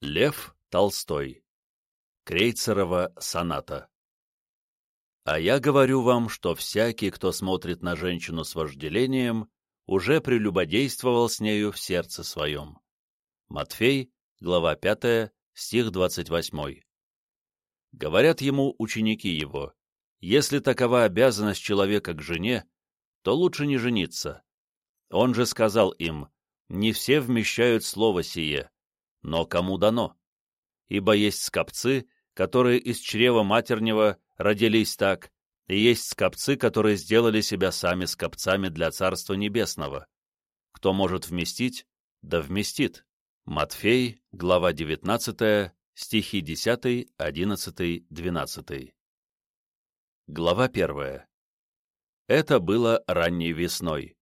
Лев Толстой. Крейцерова соната. А я говорю вам, что всякий, кто смотрит на женщину с вожделением, уже прелюбодействовал с нею в сердце своем. Матфей, глава 5, стих 28. Говорят ему ученики его, если такова обязанность человека к жене, то лучше не жениться. Он же сказал им, не все вмещают слово сие, но кому дано? Ибо есть скопцы, которые из чрева матернего родились так, и есть скопцы, которые сделали себя сами скопцами для Царства Небесного. Кто может вместить, да вместит. Матфей, глава 19, стихи 10, 11, 12. Глава 1. Это было ранней весной.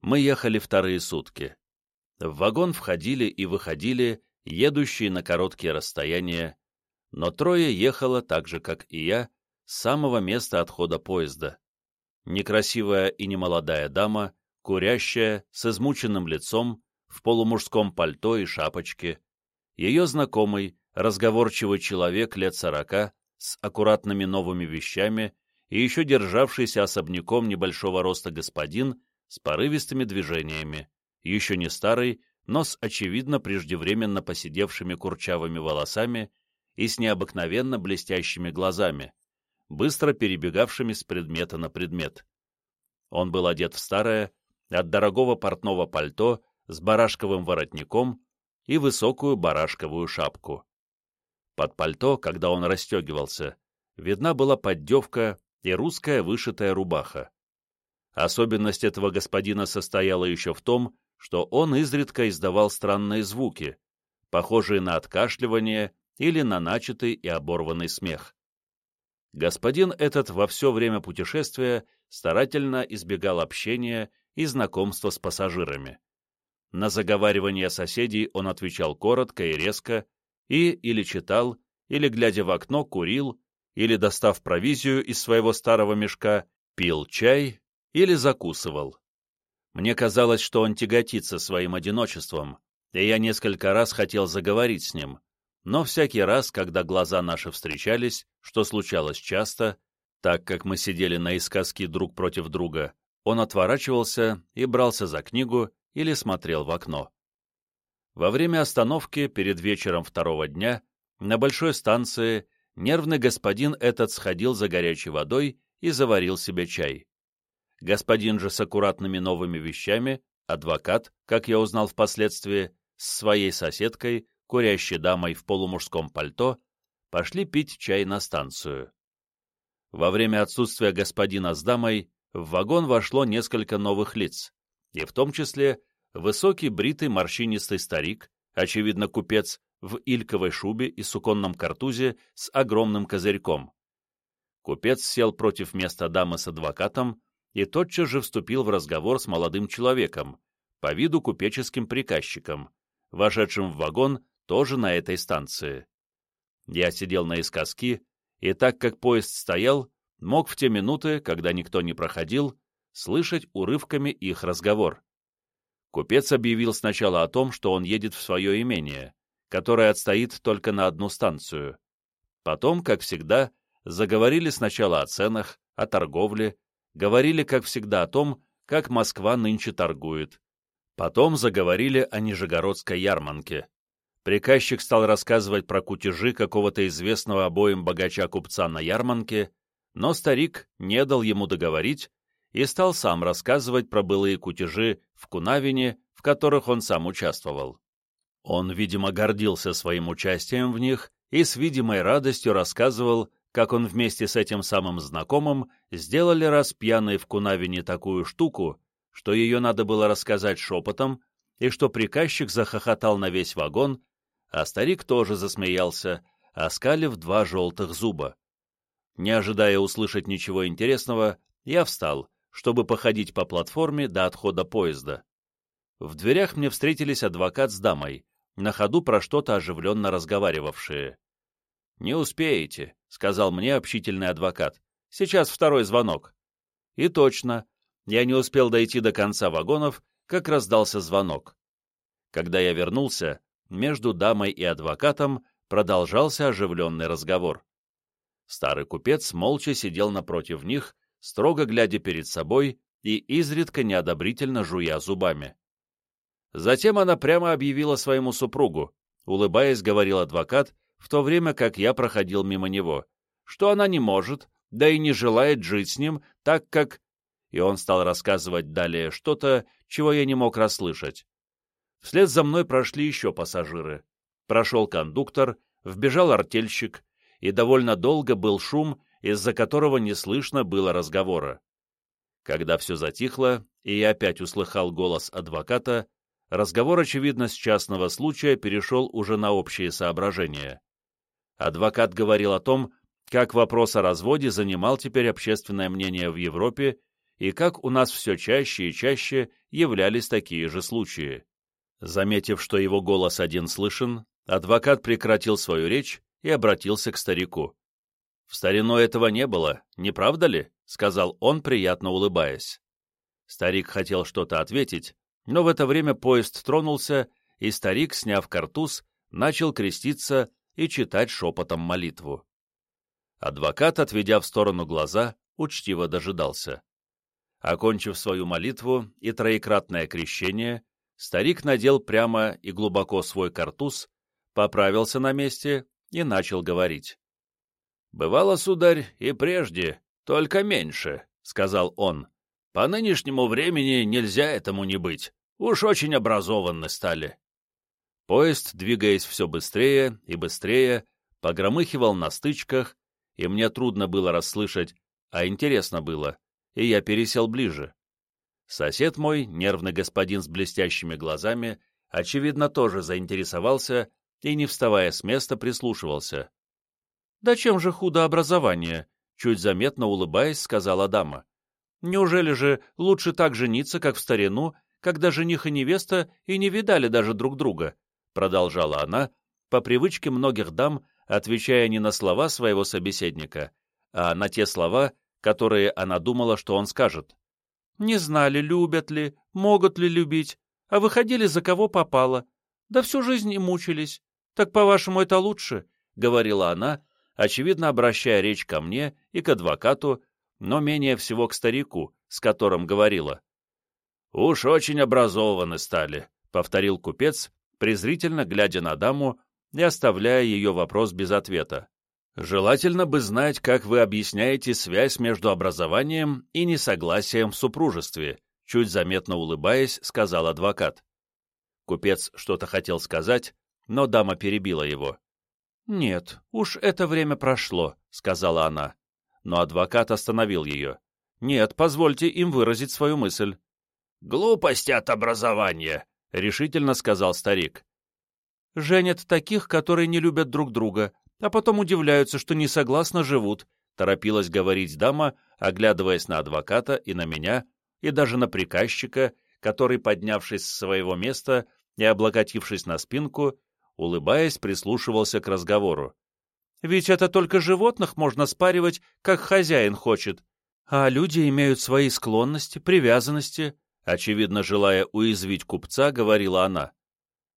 Мы ехали вторые сутки. В вагон входили и выходили, едущие на короткие расстояния, но трое ехало так же, как и я, с самого места отхода поезда. Некрасивая и немолодая дама, курящая, с измученным лицом, в полумужском пальто и шапочке, ее знакомый, разговорчивый человек лет сорока, с аккуратными новыми вещами и еще державшийся особняком небольшого роста господин с порывистыми движениями, еще не старый, но с очевидно преждевременно поседевшими курчавыми волосами и с необыкновенно блестящими глазами, быстро перебегавшими с предмета на предмет. Он был одет в старое, от дорогого портного пальто с барашковым воротником и высокую барашковую шапку. Под пальто, когда он расстегивался, видна была поддевка и русская вышитая рубаха. Особенность этого господина состояла еще в том, что он изредка издавал странные звуки, похожие на откашливание или на начатый и оборванный смех. Господин этот во все время путешествия старательно избегал общения и знакомства с пассажирами. На заговаривание соседей он отвечал коротко и резко, и или читал, или, глядя в окно, курил, или, достав провизию из своего старого мешка, пил чай или закусывал. Мне казалось, что он тяготится своим одиночеством, и я несколько раз хотел заговорить с ним, но всякий раз, когда глаза наши встречались, что случалось часто, так как мы сидели наискоски друг против друга, он отворачивался и брался за книгу или смотрел в окно. Во время остановки перед вечером второго дня на большой станции нервный господин этот сходил за горячей водой и заварил себе чай. Господин же с аккуратными новыми вещами, адвокат, как я узнал впоследствии, с своей соседкой, курящей дамой в полумужском пальто, пошли пить чай на станцию. Во время отсутствия господина с дамой в вагон вошло несколько новых лиц, и в том числе высокий бритый морщинистый старик, очевидно купец, в ильковой шубе и суконном картузе с огромным козырьком. Купец сел против места дамы с адвокатом и тотчас же вступил в разговор с молодым человеком, по виду купеческим приказчиком, вошедшим в вагон тоже на этой станции. Я сидел наискоски, и так как поезд стоял, мог в те минуты, когда никто не проходил, слышать урывками их разговор. Купец объявил сначала о том, что он едет в свое имение, которое отстоит только на одну станцию. Потом, как всегда, заговорили сначала о ценах, о торговле, говорили, как всегда, о том, как Москва нынче торгует. Потом заговорили о Нижегородской ярманке. Приказчик стал рассказывать про кутежи какого-то известного обоим богача-купца на ярманке, но старик не дал ему договорить и стал сам рассказывать про былые кутежи в Кунавине, в которых он сам участвовал. Он, видимо, гордился своим участием в них и с видимой радостью рассказывал, как он вместе с этим самым знакомым сделали раз пьяные в Кунавине такую штуку, что ее надо было рассказать шепотом, и что приказчик захохотал на весь вагон, а старик тоже засмеялся, оскалив два желтых зуба. Не ожидая услышать ничего интересного, я встал, чтобы походить по платформе до отхода поезда. В дверях мне встретились адвокат с дамой, на ходу про что-то оживленно разговаривавшие. «Не успеете», — сказал мне общительный адвокат. «Сейчас второй звонок». И точно, я не успел дойти до конца вагонов, как раздался звонок. Когда я вернулся, между дамой и адвокатом продолжался оживленный разговор. Старый купец молча сидел напротив них, строго глядя перед собой и изредка неодобрительно жуя зубами. Затем она прямо объявила своему супругу, улыбаясь, говорил адвокат, в то время как я проходил мимо него, что она не может, да и не желает жить с ним, так как... И он стал рассказывать далее что-то, чего я не мог расслышать. Вслед за мной прошли еще пассажиры. Прошел кондуктор, вбежал артельщик, и довольно долго был шум, из-за которого не слышно было разговора. Когда все затихло, и я опять услыхал голос адвоката, разговор, очевидно, с частного случая перешел уже на общие соображения. Адвокат говорил о том, как вопрос о разводе занимал теперь общественное мнение в Европе и как у нас все чаще и чаще являлись такие же случаи. Заметив, что его голос один слышен, адвокат прекратил свою речь и обратился к старику. «В старину этого не было, не правда ли?» — сказал он, приятно улыбаясь. Старик хотел что-то ответить, но в это время поезд тронулся, и старик, сняв картуз, начал креститься и читать шепотом молитву. Адвокат, отведя в сторону глаза, учтиво дожидался. Окончив свою молитву и троекратное крещение, Старик надел прямо и глубоко свой картуз, поправился на месте и начал говорить. «Бывало, сударь, и прежде, только меньше», — сказал он. «По нынешнему времени нельзя этому не быть. Уж очень образованны стали». Поезд, двигаясь все быстрее и быстрее, погромыхивал на стычках, и мне трудно было расслышать, а интересно было, и я пересел ближе. Сосед мой, нервный господин с блестящими глазами, очевидно, тоже заинтересовался и, не вставая с места, прислушивался. «Да чем же худо образование?» — чуть заметно улыбаясь, сказала дама. «Неужели же лучше так жениться, как в старину, когда жених и невеста и не видали даже друг друга?» — продолжала она, по привычке многих дам, отвечая не на слова своего собеседника, а на те слова, которые она думала, что он скажет. Не знали, любят ли, могут ли любить, а выходили за кого попало. Да всю жизнь и мучились. Так, по-вашему, это лучше?» — говорила она, очевидно обращая речь ко мне и к адвокату, но менее всего к старику, с которым говорила. «Уж очень образованы стали», — повторил купец, презрительно глядя на даму и оставляя ее вопрос без ответа. Желательно бы знать, как вы объясняете связь между образованием и несогласием в супружестве, чуть заметно улыбаясь, сказал адвокат. Купец что-то хотел сказать, но дама перебила его. «Нет, уж это время прошло», — сказала она. Но адвокат остановил ее. «Нет, позвольте им выразить свою мысль». «Глупости от образования», — решительно сказал старик. «Женят таких, которые не любят друг друга, а потом удивляются, что не согласно живут, торопилась говорить дама, оглядываясь на адвоката и на меня, и даже на приказчика, который, поднявшись с своего места и облокотившись на спинку, улыбаясь, прислушивался к разговору. «Ведь это только животных можно спаривать, как хозяин хочет, а люди имеют свои склонности, привязанности», очевидно, желая уязвить купца, говорила она.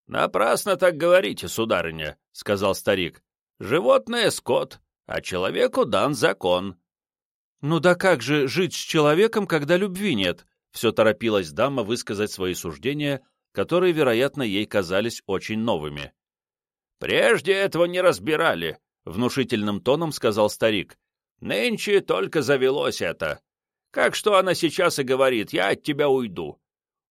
«Напрасно так говорите, сударыня», — сказал старик. Животное — скот, а человеку дан закон. «Ну да как же жить с человеком, когда любви нет?» Все торопилась дама высказать свои суждения, которые, вероятно, ей казались очень новыми. «Прежде этого не разбирали», — внушительным тоном сказал старик. «Нынче только завелось это. Как что она сейчас и говорит, я от тебя уйду.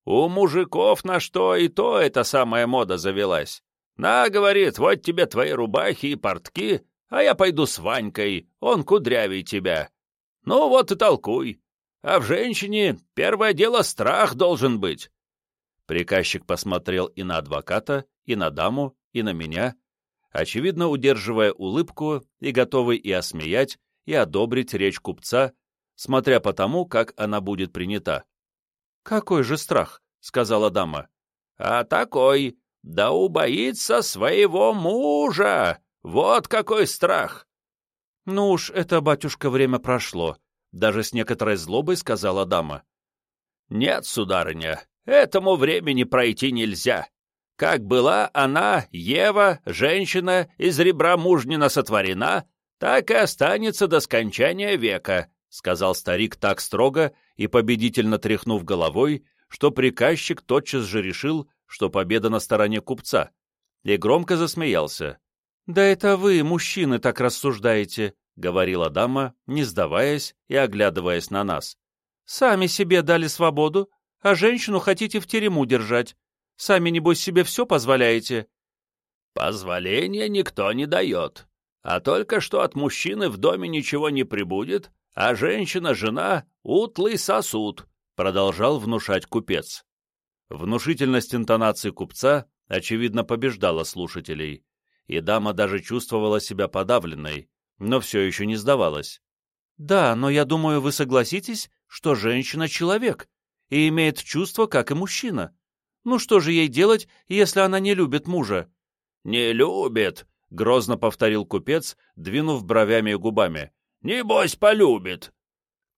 У мужиков на что и то эта самая мода завелась. «На, — говорит, — вот тебе твои рубахи и портки, а я пойду с Ванькой, он кудрявей тебя. Ну вот и толкуй. А в женщине первое дело страх должен быть». Приказчик посмотрел и на адвоката, и на даму, и на меня, очевидно, удерживая улыбку и готовый и осмеять, и одобрить речь купца, смотря по тому, как она будет принята. «Какой же страх?» — сказала дама. «А такой, да убоится своего мужа! Вот какой страх!» «Ну уж, это, батюшка, время прошло», — даже с некоторой злобой сказала дама. «Нет, сударыня, этому времени пройти нельзя. Как была она, Ева, женщина, из ребра мужнина сотворена, так и останется до скончания века», — сказал старик так строго и победительно тряхнув головой, что приказчик тотчас же решил, что победа на стороне купца, и громко засмеялся. «Да это вы, мужчины, так рассуждаете», — говорила дама, не сдаваясь и оглядываясь на нас. «Сами себе дали свободу, а женщину хотите в терему держать. Сами, небось, себе все позволяете?» «Позволения никто не дает, а только что от мужчины в доме ничего не прибудет, а женщина-жена — утлый сосуд», — продолжал внушать купец. Внушительность интонации купца, очевидно, побеждала слушателей, и дама даже чувствовала себя подавленной, но все еще не сдавалась. «Да, но я думаю, вы согласитесь, что женщина — человек и имеет чувства, как и мужчина. Ну что же ей делать, если она не любит мужа?» «Не любит», — грозно повторил купец, двинув бровями и губами. «Небось, полюбит».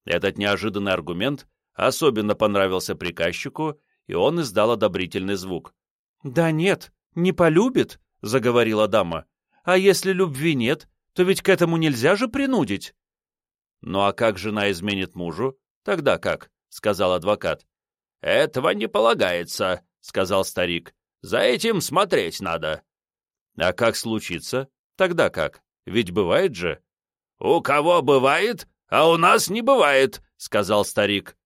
Этот неожиданный аргумент особенно понравился приказчику, и он издал одобрительный звук. «Да нет, не полюбит», — заговорила дама. «А если любви нет, то ведь к этому нельзя же принудить. Ну а как жена изменит мужу? Тогда как? сказал адвокат. Этого не полагается, сказал старик. За этим смотреть надо. А как случится? Тогда как? Ведь бывает же. У кого бывает, а у нас не бывает, сказал старик.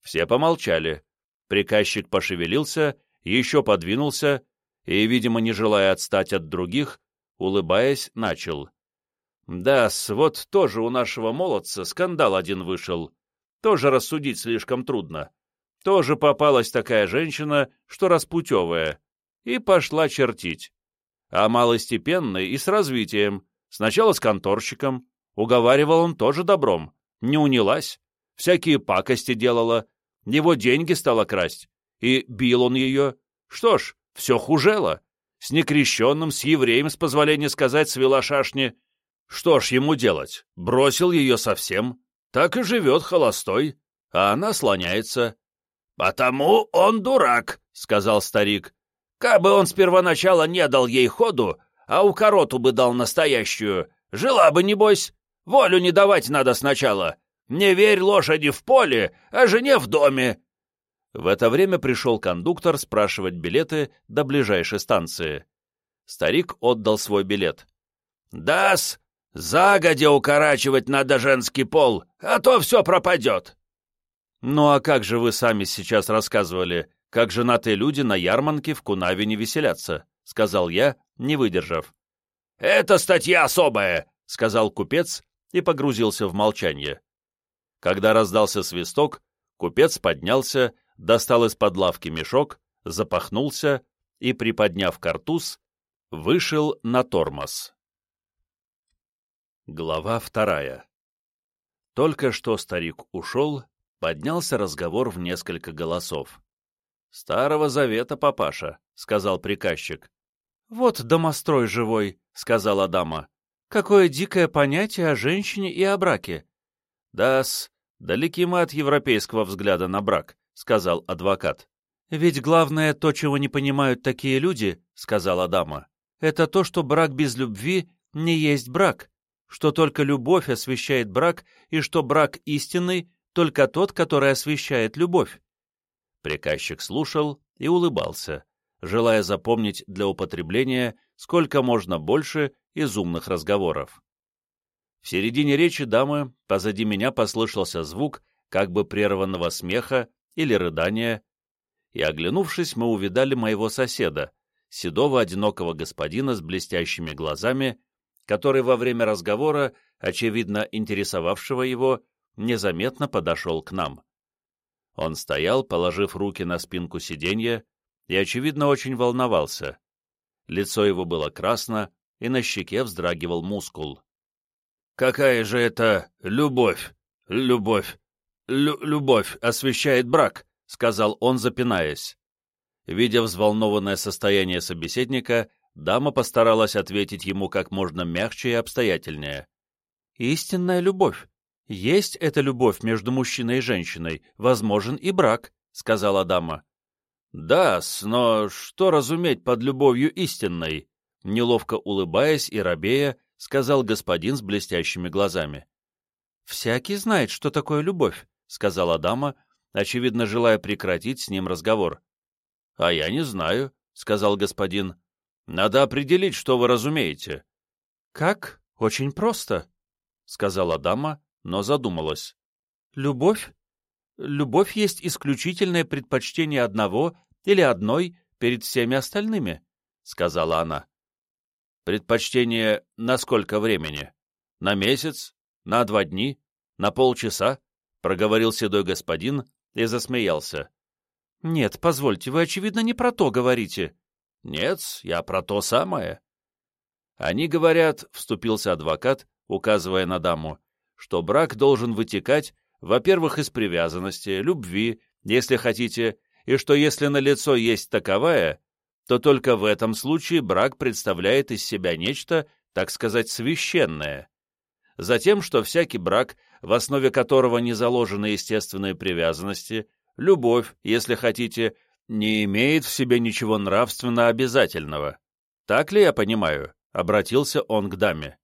Все помолчали. Приказчик пошевелился, еще подвинулся и, видимо, не желая отстать от других, улыбаясь, начал да вот тоже у нашего молодца скандал один вышел. Тоже рассудить слишком трудно. Тоже попалась такая женщина, что распутевая. И пошла чертить. А малостепенный и с развитием. Сначала с конторщиком. Уговаривал он тоже добром. Не унялась. Всякие пакости делала. Его деньги стала красть. И бил он ее. Что ж, все хужело. С некрещенным, с евреем, с позволения сказать, свела шашни. Что ж ему делать? Бросил ее совсем. Так и живет холостой, а она слоняется. — Потому он дурак, — сказал старик. — Кабы он с первоначала не дал ей ходу, а у короту бы дал настоящую, жила бы, небось. Волю не давать надо сначала. Не верь лошади в поле, а жене в доме. В это время пришел кондуктор спрашивать билеты до ближайшей станции. Старик отдал свой билет. «Да-с, Загодя укорачивать надо женский пол, а то все пропадет. Ну а как же вы сами сейчас рассказывали, как женатые люди на ярмарке в Кунаве не веселятся, сказал я, не выдержав. Это статья особая, сказал купец и погрузился в молчание. Когда раздался свисток, купец поднялся, достал из-под лавки мешок, запахнулся и, приподняв картуз, вышел на тормоз. Глава вторая. Только что старик ушел, поднялся разговор в несколько голосов. «Старого завета, папаша», — сказал приказчик. «Вот домострой живой», — сказала дама. «Какое дикое понятие о женщине и о браке». «Да-с, далеки мы от европейского взгляда на брак», — сказал адвокат. «Ведь главное то, чего не понимают такие люди», — сказала дама, — «это то, что брак без любви не есть брак» что только любовь освящает брак и что брак истинный только тот, который освящает любовь. Приказчик слушал и улыбался, желая запомнить для употребления сколько можно больше из умных разговоров. В середине речи дамы позади меня послышался звук как бы прерванного смеха или рыдания, и, оглянувшись, мы увидали моего соседа, седого одинокого господина с блестящими глазами который во время разговора, очевидно интересовавшего его, незаметно подошел к нам. Он стоял, положив руки на спинку сиденья, и, очевидно, очень волновался. Лицо его было красно, и на щеке вздрагивал мускул. «Какая же это любовь, любовь, лю любовь освещает брак», — сказал он, запинаясь. Видя взволнованное состояние собеседника, Дама постаралась ответить ему как можно мягче и обстоятельнее. «Истинная любовь. Есть эта любовь между мужчиной и женщиной, возможен и брак», — сказала дама. Да но что разуметь под любовью истинной? Неловко улыбаясь и робея, сказал господин с блестящими глазами. «Всякий знает, что такое любовь», — сказала дама, очевидно, желая прекратить с ним разговор. «А я не знаю», — сказал господин. «Надо определить, что вы разумеете». «Как? Очень просто», — сказала дама, но задумалась. «Любовь? Любовь есть исключительное предпочтение одного или одной перед всеми остальными», — сказала она. «Предпочтение на сколько времени? На месяц? На два дни? На полчаса?» — проговорил седой господин и засмеялся. «Нет, позвольте, вы, очевидно, не про то говорите». «Нет, я про то самое». «Они говорят», — вступился адвокат, указывая на даму, «что брак должен вытекать, во-первых, из привязанности, любви, если хотите, и что если на лицо есть таковая, то только в этом случае брак представляет из себя нечто, так сказать, священное. Затем, что всякий брак, в основе которого не заложены естественные привязанности, любовь, если хотите, не имеет в себе ничего нравственно обязательного. Так ли я понимаю? Обратился он к даме.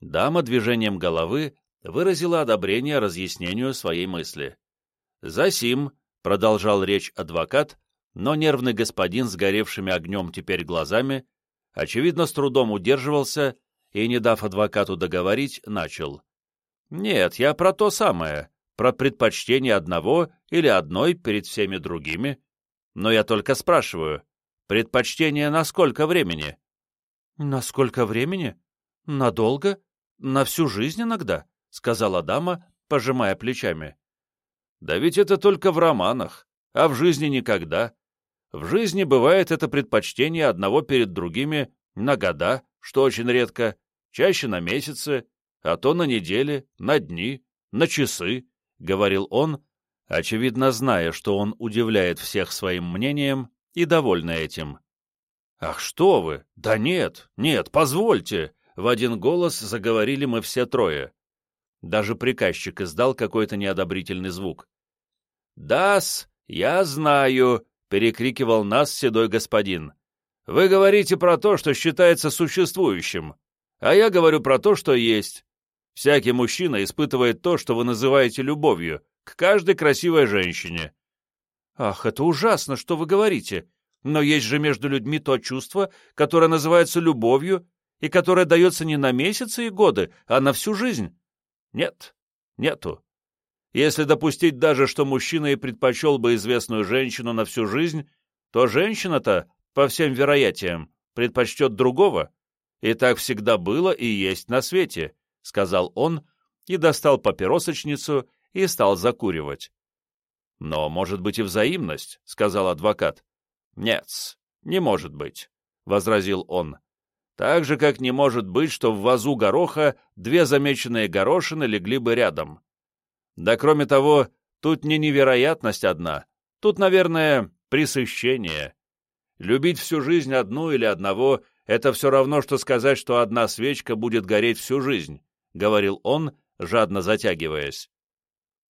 Дама движением головы выразила одобрение разъяснению своей мысли. «Засим», — продолжал речь адвокат, но нервный господин с горевшими огнем теперь глазами, очевидно, с трудом удерживался и, не дав адвокату договорить, начал. «Нет, я про то самое, про предпочтение одного или одной перед всеми другими. Но я только спрашиваю, предпочтение на сколько времени?» «На сколько времени? Надолго? На всю жизнь иногда?» — сказала дама, пожимая плечами. «Да ведь это только в романах, а в жизни никогда. В жизни бывает это предпочтение одного перед другими на года, что очень редко, чаще на месяцы, а то на недели, на дни, на часы», — говорил он, очевидно зная, что он удивляет всех своим мнением и довольный этим. «Ах, что вы! Да нет, нет, позвольте!» В один голос заговорили мы все трое. Даже приказчик издал какой-то неодобрительный звук. «Да-с, я знаю», — перекрикивал нас седой господин. «Вы говорите про то, что считается существующим, а я говорю про то, что есть. Всякий мужчина испытывает то, что вы называете любовью, к каждой красивой женщине». «Ах, это ужасно, что вы говорите!» Но есть же между людьми то чувство, которое называется любовью и которое дается не на месяцы и годы, а на всю жизнь. Нет, нету. Если допустить даже, что мужчина и предпочел бы известную женщину на всю жизнь, то женщина-то, по всем вероятиям, предпочтет другого. И так всегда было и есть на свете, — сказал он, и достал папиросочницу и стал закуривать. «Но может быть и взаимность», — сказал адвокат. «Нет, не может быть», — возразил он. «Так же, как не может быть, что в вазу гороха две замеченные горошины легли бы рядом. Да кроме того, тут не невероятность одна, тут, наверное, присыщение. Любить всю жизнь одну или одного — это все равно, что сказать, что одна свечка будет гореть всю жизнь», — говорил он, жадно затягиваясь.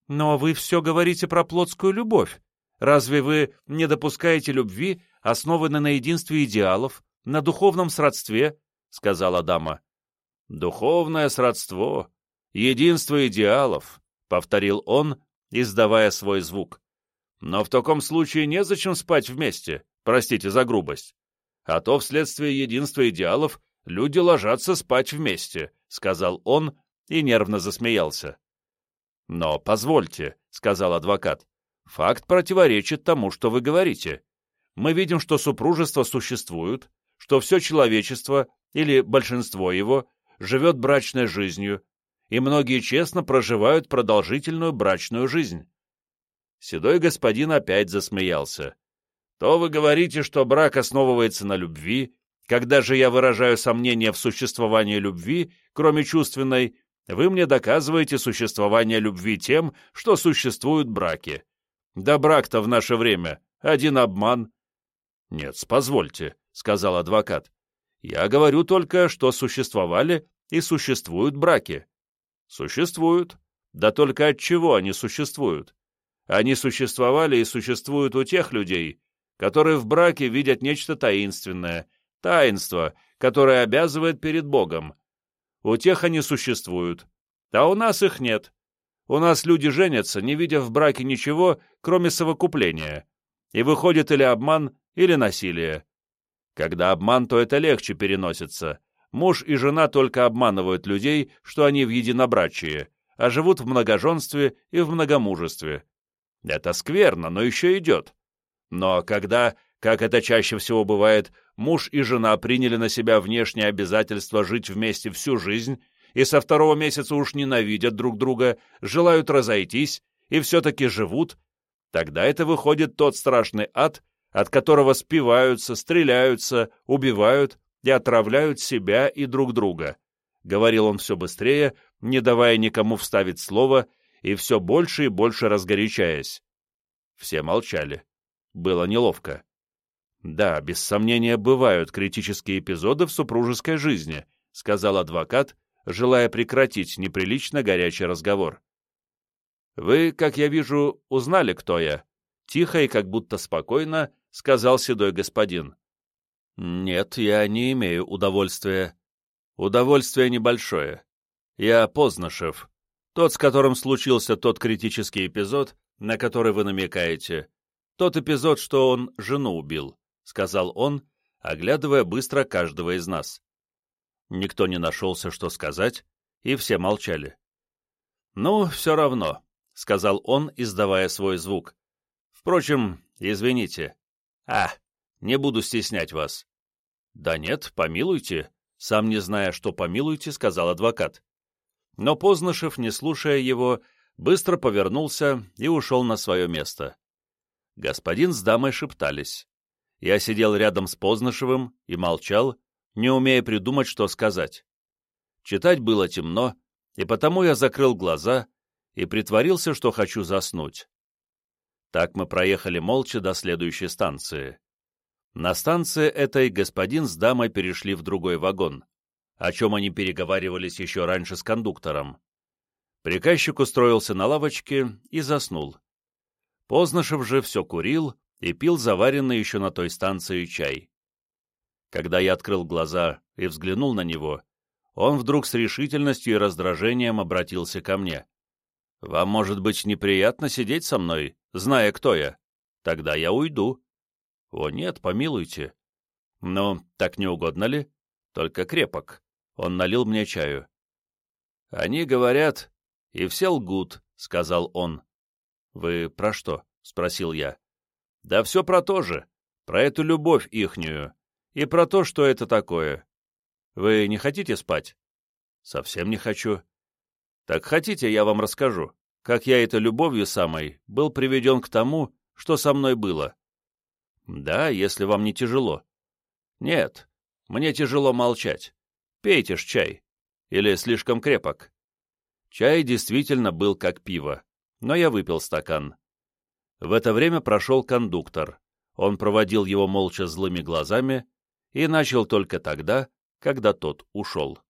«Но вы все говорите про плотскую любовь», Разве вы не допускаете любви, основанной на единстве идеалов, на духовном сродстве?» — сказала дама. «Духовное сродство, единство идеалов», — повторил он, издавая свой звук. «Но в таком случае незачем спать вместе, простите за грубость. А то вследствие единства идеалов люди ложатся спать вместе», — сказал он и нервно засмеялся. «Но позвольте», — сказал адвокат, Факт противоречит тому, что вы говорите. Мы видим, что супружество существует, что все человечество, или большинство его, живет брачной жизнью, и многие честно проживают продолжительную брачную жизнь. Седой господин опять засмеялся. То вы говорите, что брак основывается на любви, когда же я выражаю сомнения в существовании любви, кроме чувственной, вы мне доказываете существование любви тем, что существуют браки. Да брак-то в наше время один обман. Нет, позвольте, сказал адвокат. Я говорю только, что существовали и существуют браки. Существуют. Да только от чего они существуют? Они существовали и существуют у тех людей, которые в браке видят нечто таинственное, таинство, которое обязывает перед Богом. У тех они существуют, а у нас их нет. У нас люди женятся, не видя в браке ничего, кроме совокупления. И выходит или обман, или насилие. Когда обман, то это легче переносится. Муж и жена только обманывают людей, что они в единобрачии, а живут в многоженстве и в многомужестве. Это скверно, но еще идет. Но когда, как это чаще всего бывает, муж и жена приняли на себя внешнее обязательство жить вместе всю жизнь и со второго месяца уж ненавидят друг друга, желают разойтись и все-таки живут, тогда это выходит тот страшный ад, от которого спиваются, стреляются, убивают и отравляют себя и друг друга. Говорил он все быстрее, не давая никому вставить слово, и все больше и больше разгорячаясь. Все молчали. Было неловко. «Да, без сомнения, бывают критические эпизоды в супружеской жизни», сказал адвокат, желая прекратить неприлично горячий разговор. «Вы, как я вижу, узнали, кто я?» Тихо и как будто спокойно сказал седой господин. «Нет, я не имею удовольствия. Удовольствие небольшое. Я Познашев, тот, с которым случился тот критический эпизод, на который вы намекаете. Тот эпизод, что он жену убил», — сказал он, оглядывая быстро каждого из нас. Никто не нашелся, что сказать, и все молчали. «Ну, все равно», — сказал он, издавая свой звук. «Впрочем, извините. А, не буду стеснять вас». «Да нет, помилуйте», — сам не зная, что помилуйте, сказал адвокат. Но Познышев, не слушая его, быстро повернулся и ушел на свое место. Господин с дамой шептались. Я сидел рядом с Познышевым и молчал, не умея придумать, что сказать. Читать было темно, и потому я закрыл глаза и притворился, что хочу заснуть. Так мы проехали молча до следующей станции. На станции этой господин с дамой перешли в другой вагон, о чем они переговаривались еще раньше с кондуктором. Приказчик устроился на лавочке и заснул. Познашев же все курил и пил заваренный еще на той станции чай. Когда я открыл глаза и взглянул на него, он вдруг с решительностью и раздражением обратился ко мне. «Вам, может быть, неприятно сидеть со мной, зная, кто я? Тогда я уйду». «О, нет, помилуйте». «Ну, так не угодно ли? Только крепок». Он налил мне чаю. «Они говорят, и все лгут», — сказал он. «Вы про что?» — спросил я. «Да все про то же, про эту любовь ихнюю, и про то, что это такое. Вы не хотите спать? Совсем не хочу. Так хотите, я вам расскажу, как я этой любовью самой был приведен к тому, что со мной было. Да, если вам не тяжело. Нет, мне тяжело молчать. Пейте ж чай. Или слишком крепок. Чай действительно был как пиво, но я выпил стакан. В это время прошел кондуктор. Он проводил его молча злыми глазами, и начал только тогда, когда тот ушел.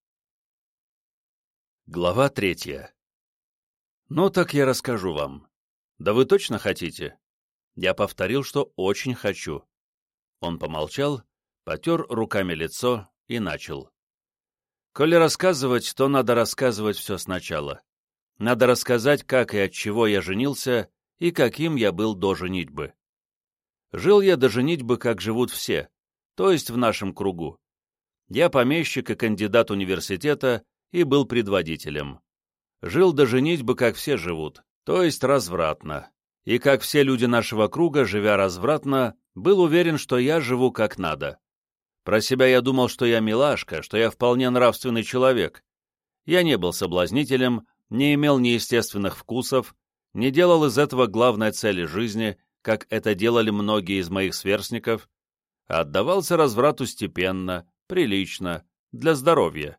Глава третья. Ну так я расскажу вам. Да вы точно хотите? Я повторил, что очень хочу. Он помолчал, потер руками лицо и начал. Коли рассказывать, то надо рассказывать все сначала. Надо рассказать, как и от чего я женился и каким я был до женитьбы. Жил я до женитьбы, как живут все, то есть в нашем кругу. Я помещик и кандидат университета и был предводителем. Жил до женитьбы, как все живут, то есть развратно. И как все люди нашего круга, живя развратно, был уверен, что я живу как надо. Про себя я думал, что я милашка, что я вполне нравственный человек. Я не был соблазнителем, не имел неестественных вкусов, не делал из этого главной цели жизни, как это делали многие из моих сверстников, отдавался разврату степенно, прилично, для здоровья.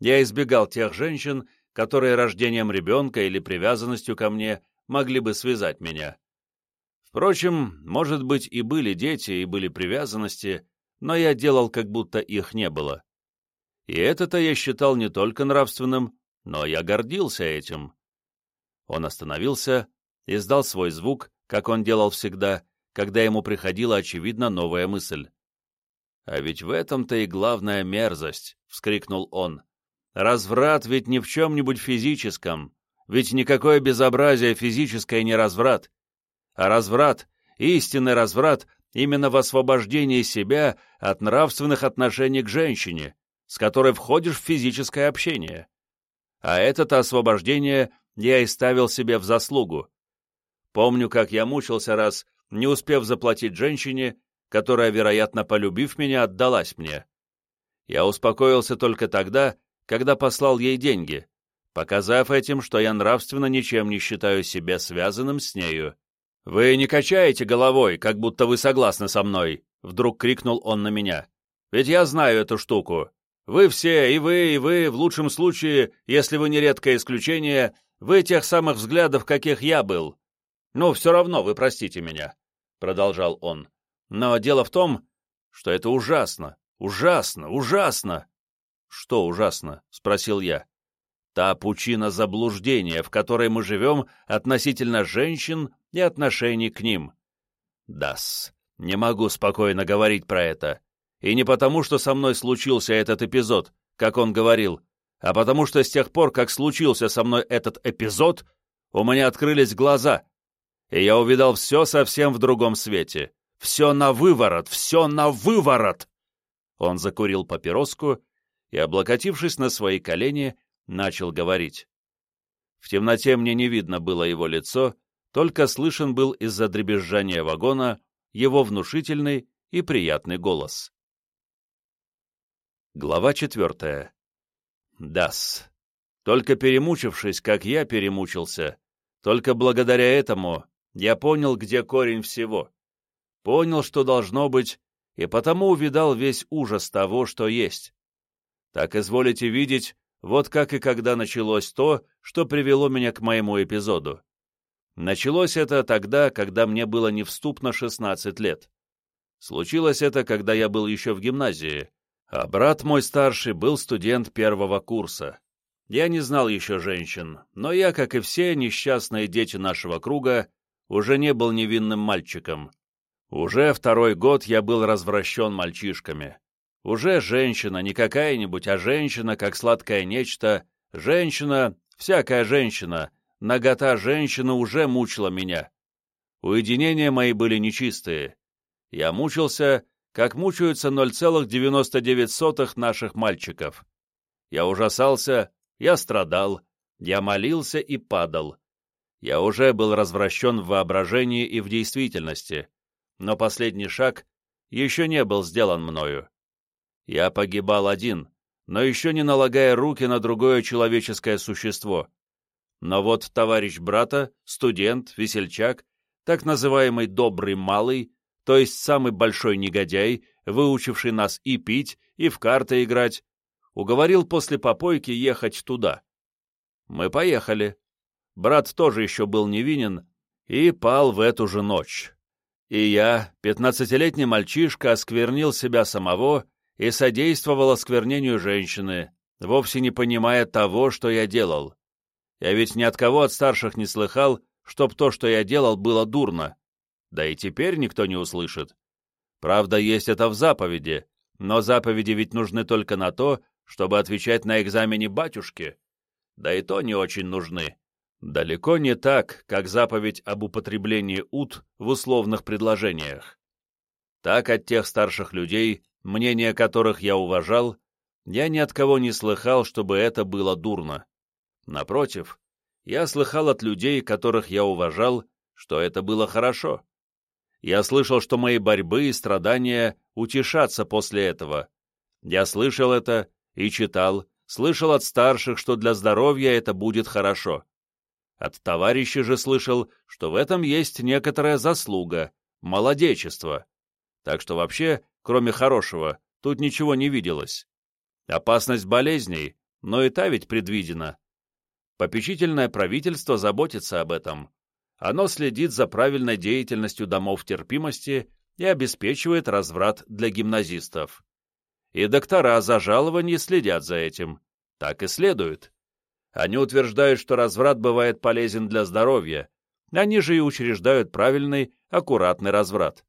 Я избегал тех женщин, которые рождением ребенка или привязанностью ко мне могли бы связать меня. Впрочем, может быть, и были дети, и были привязанности, но я делал, как будто их не было. И это-то я считал не только нравственным, но я гордился этим. Он остановился, издал свой звук, как он делал всегда, когда ему приходила, очевидно, новая мысль. «А ведь в этом-то и главная мерзость!» — вскрикнул он. «Разврат ведь не в чем-нибудь физическом, ведь никакое безобразие физическое не разврат, а разврат, истинный разврат, именно в освобождении себя от нравственных отношений к женщине, с которой входишь в физическое общение. А это-то освобождение я и ставил себе в заслугу. Помню, как я мучился раз, не успев заплатить женщине, которая, вероятно, полюбив меня, отдалась мне. Я успокоился только тогда, когда послал ей деньги, показав этим, что я нравственно ничем не считаю себя связанным с нею. «Вы не качаете головой, как будто вы согласны со мной», — вдруг крикнул он на меня. «Ведь я знаю эту штуку. Вы все, и вы, и вы, в лучшем случае, если вы не редкое исключение, вы тех самых взглядов, каких я был. Ну, все равно, вы простите меня», — продолжал он. «Но дело в том, что это ужасно, ужасно, ужасно». «Что ужасно?» — спросил я. «Та пучина заблуждения, в которой мы живем относительно женщин и отношений к ним. Дас, не могу спокойно говорить про это. И не потому, что со мной случился этот эпизод, как он говорил, а потому что с тех пор, как случился со мной этот эпизод, у меня открылись глаза, и я увидал все совсем в другом свете. Все на выворот, все на выворот!» Он закурил папироску и, облокотившись на свои колени, начал говорить. В темноте мне не видно было его лицо, только слышен был из-за дребезжания вагона его внушительный и приятный голос. Глава четвертая. Дас. Только перемучившись, как я перемучился, только благодаря этому я понял, где корень всего. Понял, что должно быть, и потому увидал весь ужас того, что есть. Так изволите видеть, вот как и когда началось то, что привело меня к моему эпизоду. Началось это тогда, когда мне было невступно 16 лет. Случилось это, когда я был еще в гимназии, а брат мой старший был студент первого курса. Я не знал еще женщин, но я, как и все несчастные дети нашего круга, уже не был невинным мальчиком. Уже второй год я был развращен мальчишками. Уже женщина, не какая-нибудь, а женщина, как сладкое нечто, женщина, всякая женщина, нагота женщины уже мучила меня. Уединения мои были нечистые. Я мучился, как мучаются 0,99 наших мальчиков. Я ужасался, я страдал, я молился и падал. Я уже был развращен в воображении и в действительности, но последний шаг еще не был сделан мною. Я погибал один, но еще не налагая руки на другое человеческое существо. Но вот товарищ брата, студент, весельчак, так называемый «добрый малый», то есть самый большой негодяй, выучивший нас и пить, и в карты играть, уговорил после попойки ехать туда. Мы поехали. Брат тоже еще был невинен и пал в эту же ночь. И я, пятнадцатилетний мальчишка, осквернил себя самого и содействовал осквернению женщины, вовсе не понимая того, что я делал. Я ведь ни от кого от старших не слыхал, чтоб то, что я делал, было дурно. Да и теперь никто не услышит. Правда, есть это в заповеди, но заповеди ведь нужны только на то, чтобы отвечать на экзамене батюшки. Да и то не очень нужны. Далеко не так, как заповедь об употреблении ут в условных предложениях. Так от тех старших людей, мнения которых я уважал, я ни от кого не слыхал, чтобы это было дурно. Напротив, я слыхал от людей, которых я уважал, что это было хорошо. Я слышал, что мои борьбы и страдания утешатся после этого. Я слышал это и читал, слышал от старших, что для здоровья это будет хорошо. От товарищей же слышал, что в этом есть некоторая заслуга, молодечество. Так что вообще, кроме хорошего, тут ничего не виделось. Опасность болезней, но и та ведь предвидена. Попечительное правительство заботится об этом. Оно следит за правильной деятельностью домов терпимости и обеспечивает разврат для гимназистов. И доктора за жалование следят за этим. Так и следует. Они утверждают, что разврат бывает полезен для здоровья, они же и учреждают правильный, аккуратный разврат.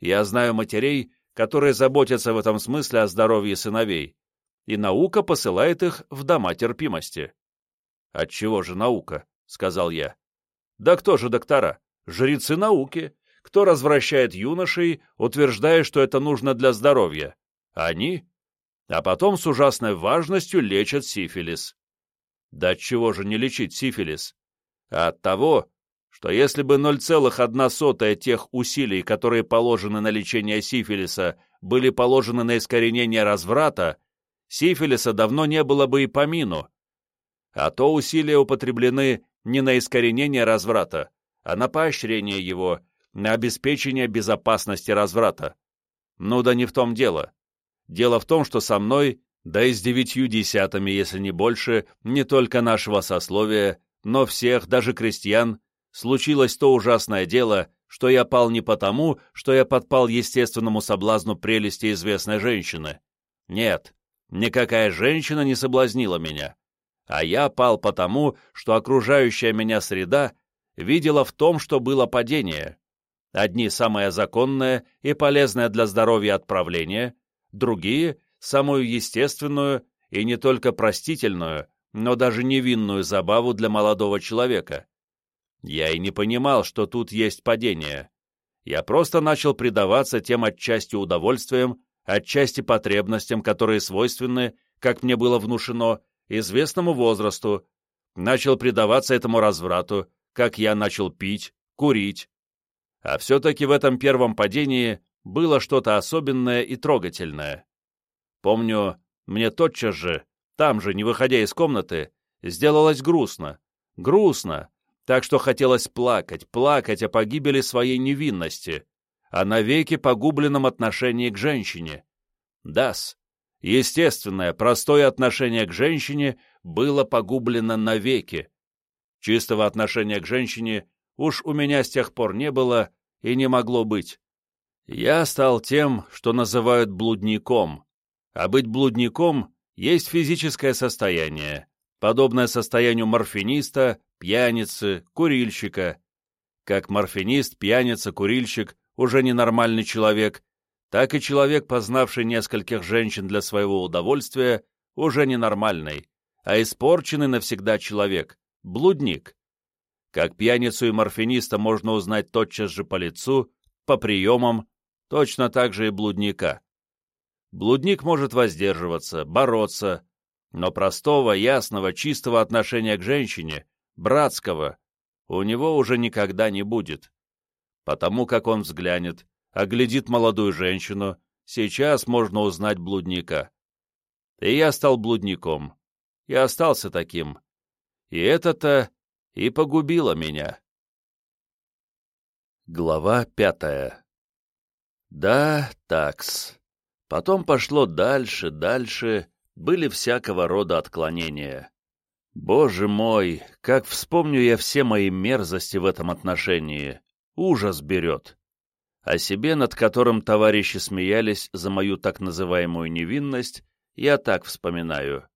Я знаю матерей, которые заботятся в этом смысле о здоровье сыновей, и наука посылает их в дома терпимости. «Отчего же наука?» — сказал я. «Да кто же доктора? Жрецы науки. Кто развращает юношей, утверждая, что это нужно для здоровья? Они? А потом с ужасной важностью лечат сифилис. Да чего же не лечить сифилис? А от того, что если бы 0,1 тех усилий, которые положены на лечение сифилиса, были положены на искоренение разврата, сифилиса давно не было бы и помину. А то усилия употреблены не на искоренение разврата, а на поощрение его, на обеспечение безопасности разврата. Ну да не в том дело. Дело в том, что со мной, да и с девятью десятыми, если не больше, не только нашего сословия, но всех, даже крестьян, случилось то ужасное дело, что я пал не потому, что я подпал естественному соблазну прелести известной женщины. Нет, никакая женщина не соблазнила меня. А я пал потому, что окружающая меня среда видела в том, что было падение. Одни самое законное и полезное для здоровья отправление, другие — самую естественную и не только простительную, но даже невинную забаву для молодого человека. Я и не понимал, что тут есть падение. Я просто начал предаваться тем отчасти удовольствиям, отчасти потребностям, которые свойственны, как мне было внушено, известному возрасту, начал предаваться этому разврату, как я начал пить, курить, а все-таки в этом первом падении было что-то особенное и трогательное. Помню, мне тотчас же, там же, не выходя из комнаты, сделалось грустно. Грустно, так что хотелось плакать, плакать о погибели своей невинности, о навеки погубленном отношении к женщине. Дас, естественное, простое отношение к женщине было погублено навеки. Чистого отношения к женщине уж у меня с тех пор не было и не могло быть. Я стал тем, что называют блудником, а быть блудником есть физическое состояние, подобное состоянию морфиниста, пьяницы, курильщика. Как морфинист, пьяница, курильщик уже ненормальный человек, так и человек, познавший нескольких женщин для своего удовольствия, уже ненормальный, а испорченный навсегда человек, блудник. Как пьяницу и морфиниста можно узнать тотчас же по лицу, по приемам, точно так же и блудника. Блудник может воздерживаться, бороться, но простого, ясного, чистого отношения к женщине, братского, у него уже никогда не будет. Потому как он взглянет, оглядит молодую женщину, сейчас можно узнать блудника. И я стал блудником. Я остался таким. И это-то и погубила меня. Глава пятая Да, такс. Потом пошло дальше, дальше, были всякого рода отклонения. Боже мой, как вспомню я все мои мерзости в этом отношении. Ужас берет. О себе, над которым товарищи смеялись за мою так называемую невинность, я так вспоминаю.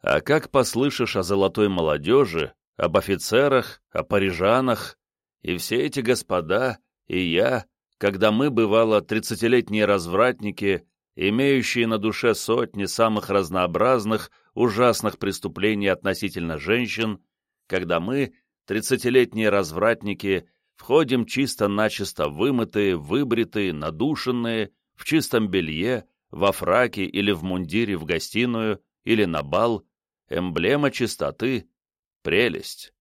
А как послышишь о золотой молодежи, об офицерах, о парижанах, и все эти господа, и я, когда мы, бывало, тридцатилетние развратники, имеющие на душе сотни самых разнообразных, ужасных преступлений относительно женщин, когда мы, тридцатилетние развратники, входим чисто-начисто вымытые, выбритые, надушенные, в чистом белье, во фраке или в мундире в гостиную или на бал, эмблема чистоты, Прелесть.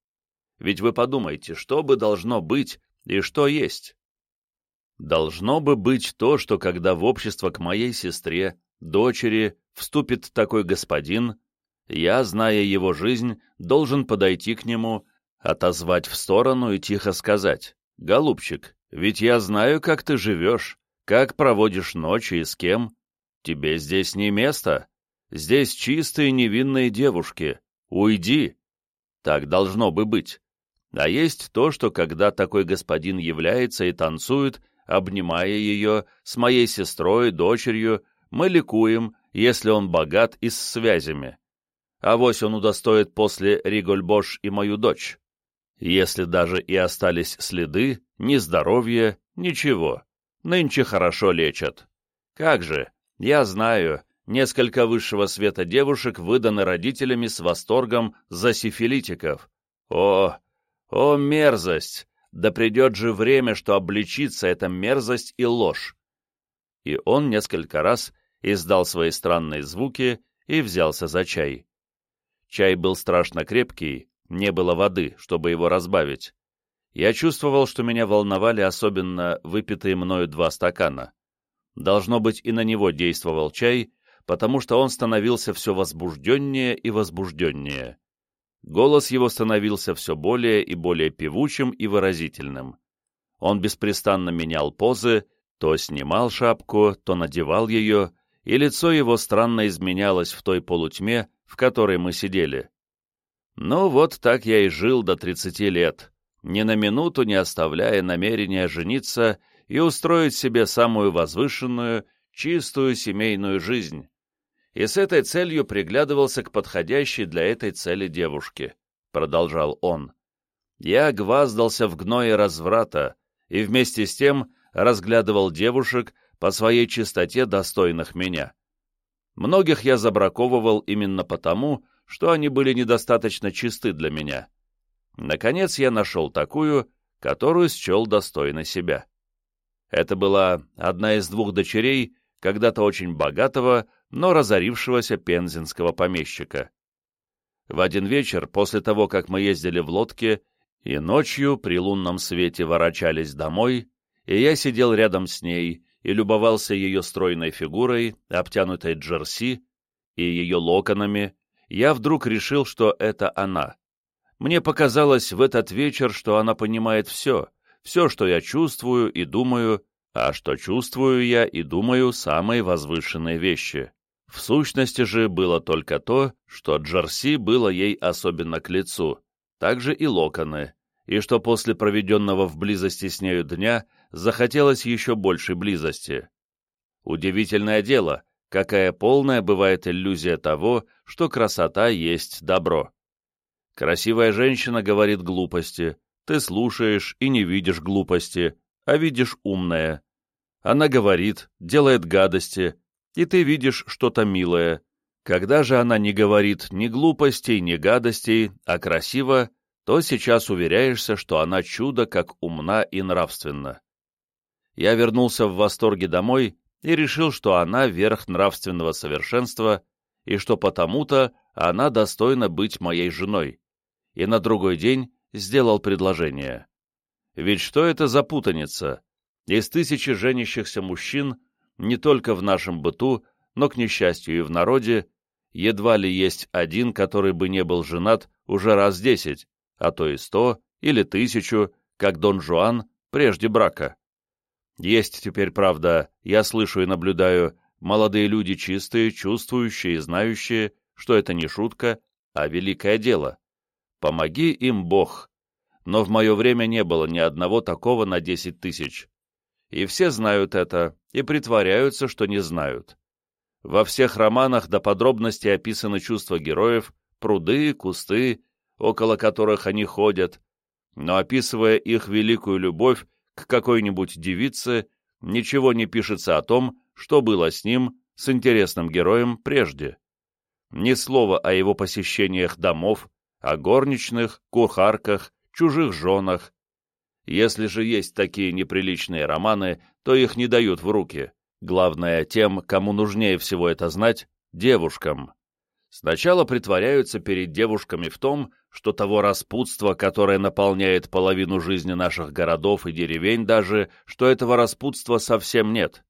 Ведь вы подумайте, что бы должно быть и что есть? Должно бы быть то, что когда в общество к моей сестре, дочери, вступит такой господин, я, зная его жизнь, должен подойти к нему, отозвать в сторону и тихо сказать, «Голубчик, ведь я знаю, как ты живешь, как проводишь ночи и с кем. Тебе здесь не место. Здесь чистые невинные девушки. Уйди, так должно бы быть. А есть то, что когда такой господин является и танцует, обнимая ее, с моей сестрой, дочерью, мы ликуем, если он богат и с связями. А вось он удостоит после Ригольбош и мою дочь. Если даже и остались следы, ни здоровья, ничего. Нынче хорошо лечат. Как же, я знаю, несколько высшего света девушек выданы родителями с восторгом за сифилитиков. О, о, мерзость! Да придет же время, что обличится эта мерзость и ложь. И он несколько раз издал свои странные звуки и взялся за чай. Чай был страшно крепкий, не было воды, чтобы его разбавить. Я чувствовал, что меня волновали особенно выпитые мною два стакана. Должно быть, и на него действовал чай, потому что он становился все возбужденнее и возбужденнее. Голос его становился все более и более певучим и выразительным. Он беспрестанно менял позы, то снимал шапку, то надевал ее, и лицо его странно изменялось в той полутьме, в которой мы сидели. Ну вот так я и жил до тридцати лет, ни на минуту не оставляя намерения жениться и устроить себе самую возвышенную, чистую семейную жизнь. И с этой целью приглядывался к подходящей для этой цели девушке, продолжал он. Я гваздался в гное разврата и вместе с тем разглядывал девушек по своей чистоте достойных меня. Многих я забраковывал именно потому, что они были недостаточно чисты для меня. Наконец я нашел такую, которую счел достойной себя. Это была одна из двух дочерей когда-то очень богатого, но разорившегося пензенского помещика. В один вечер, после того, как мы ездили в лодке и ночью при лунном свете ворочались домой, и я сидел рядом с ней и любовался ее стройной фигурой, обтянутой джерси, и ее локонами, я вдруг решил, что это она. Мне показалось в этот вечер, что она понимает все, все, что я чувствую и думаю, а что чувствую я и думаю самые возвышенные вещи. В сущности же было только то, что Джерси было ей особенно к лицу, также и локоны, и что после проведенного в близости с нею дня захотелось еще большей близости. Удивительное дело, какая полная бывает иллюзия того, что красота есть добро. Красивая женщина говорит глупости, ты слушаешь и не видишь глупости, а видишь умное. Она говорит, делает гадости, и ты видишь что-то милое. Когда же она не говорит ни глупостей, ни гадостей, а красиво, то сейчас уверяешься, что она чудо как умна и нравственна. Я вернулся в восторге домой и решил, что она верх нравственного совершенства и что потому-то она достойна быть моей женой, и на другой день сделал предложение. Ведь что это за путаница? Из тысячи женящихся мужчин, не только в нашем быту, но, к несчастью, и в народе, едва ли есть один, который бы не был женат уже раз десять, а то и сто или тысячу, как Дон Жуан прежде брака. Есть теперь, правда, я слышу и наблюдаю, молодые люди чистые, чувствующие и знающие, что это не шутка, а великое дело. Помоги им Бог. Но в мое время не было ни одного такого на десять тысяч. И все знают это, и притворяются, что не знают. Во всех романах до подробностей описаны чувства героев, пруды, кусты, около которых они ходят, но описывая их великую любовь к какой-нибудь девице, ничего не пишется о том, что было с ним, с интересным героем, прежде. Ни слова о его посещениях домов, о горничных, кухарках, чужих женах. Если же есть такие неприличные романы, то их не дают в руки. Главное, тем, кому нужнее всего это знать, девушкам. Сначала притворяются перед девушками в том, что того распутства, которое наполняет половину жизни наших городов и деревень даже, что этого распутства совсем нет.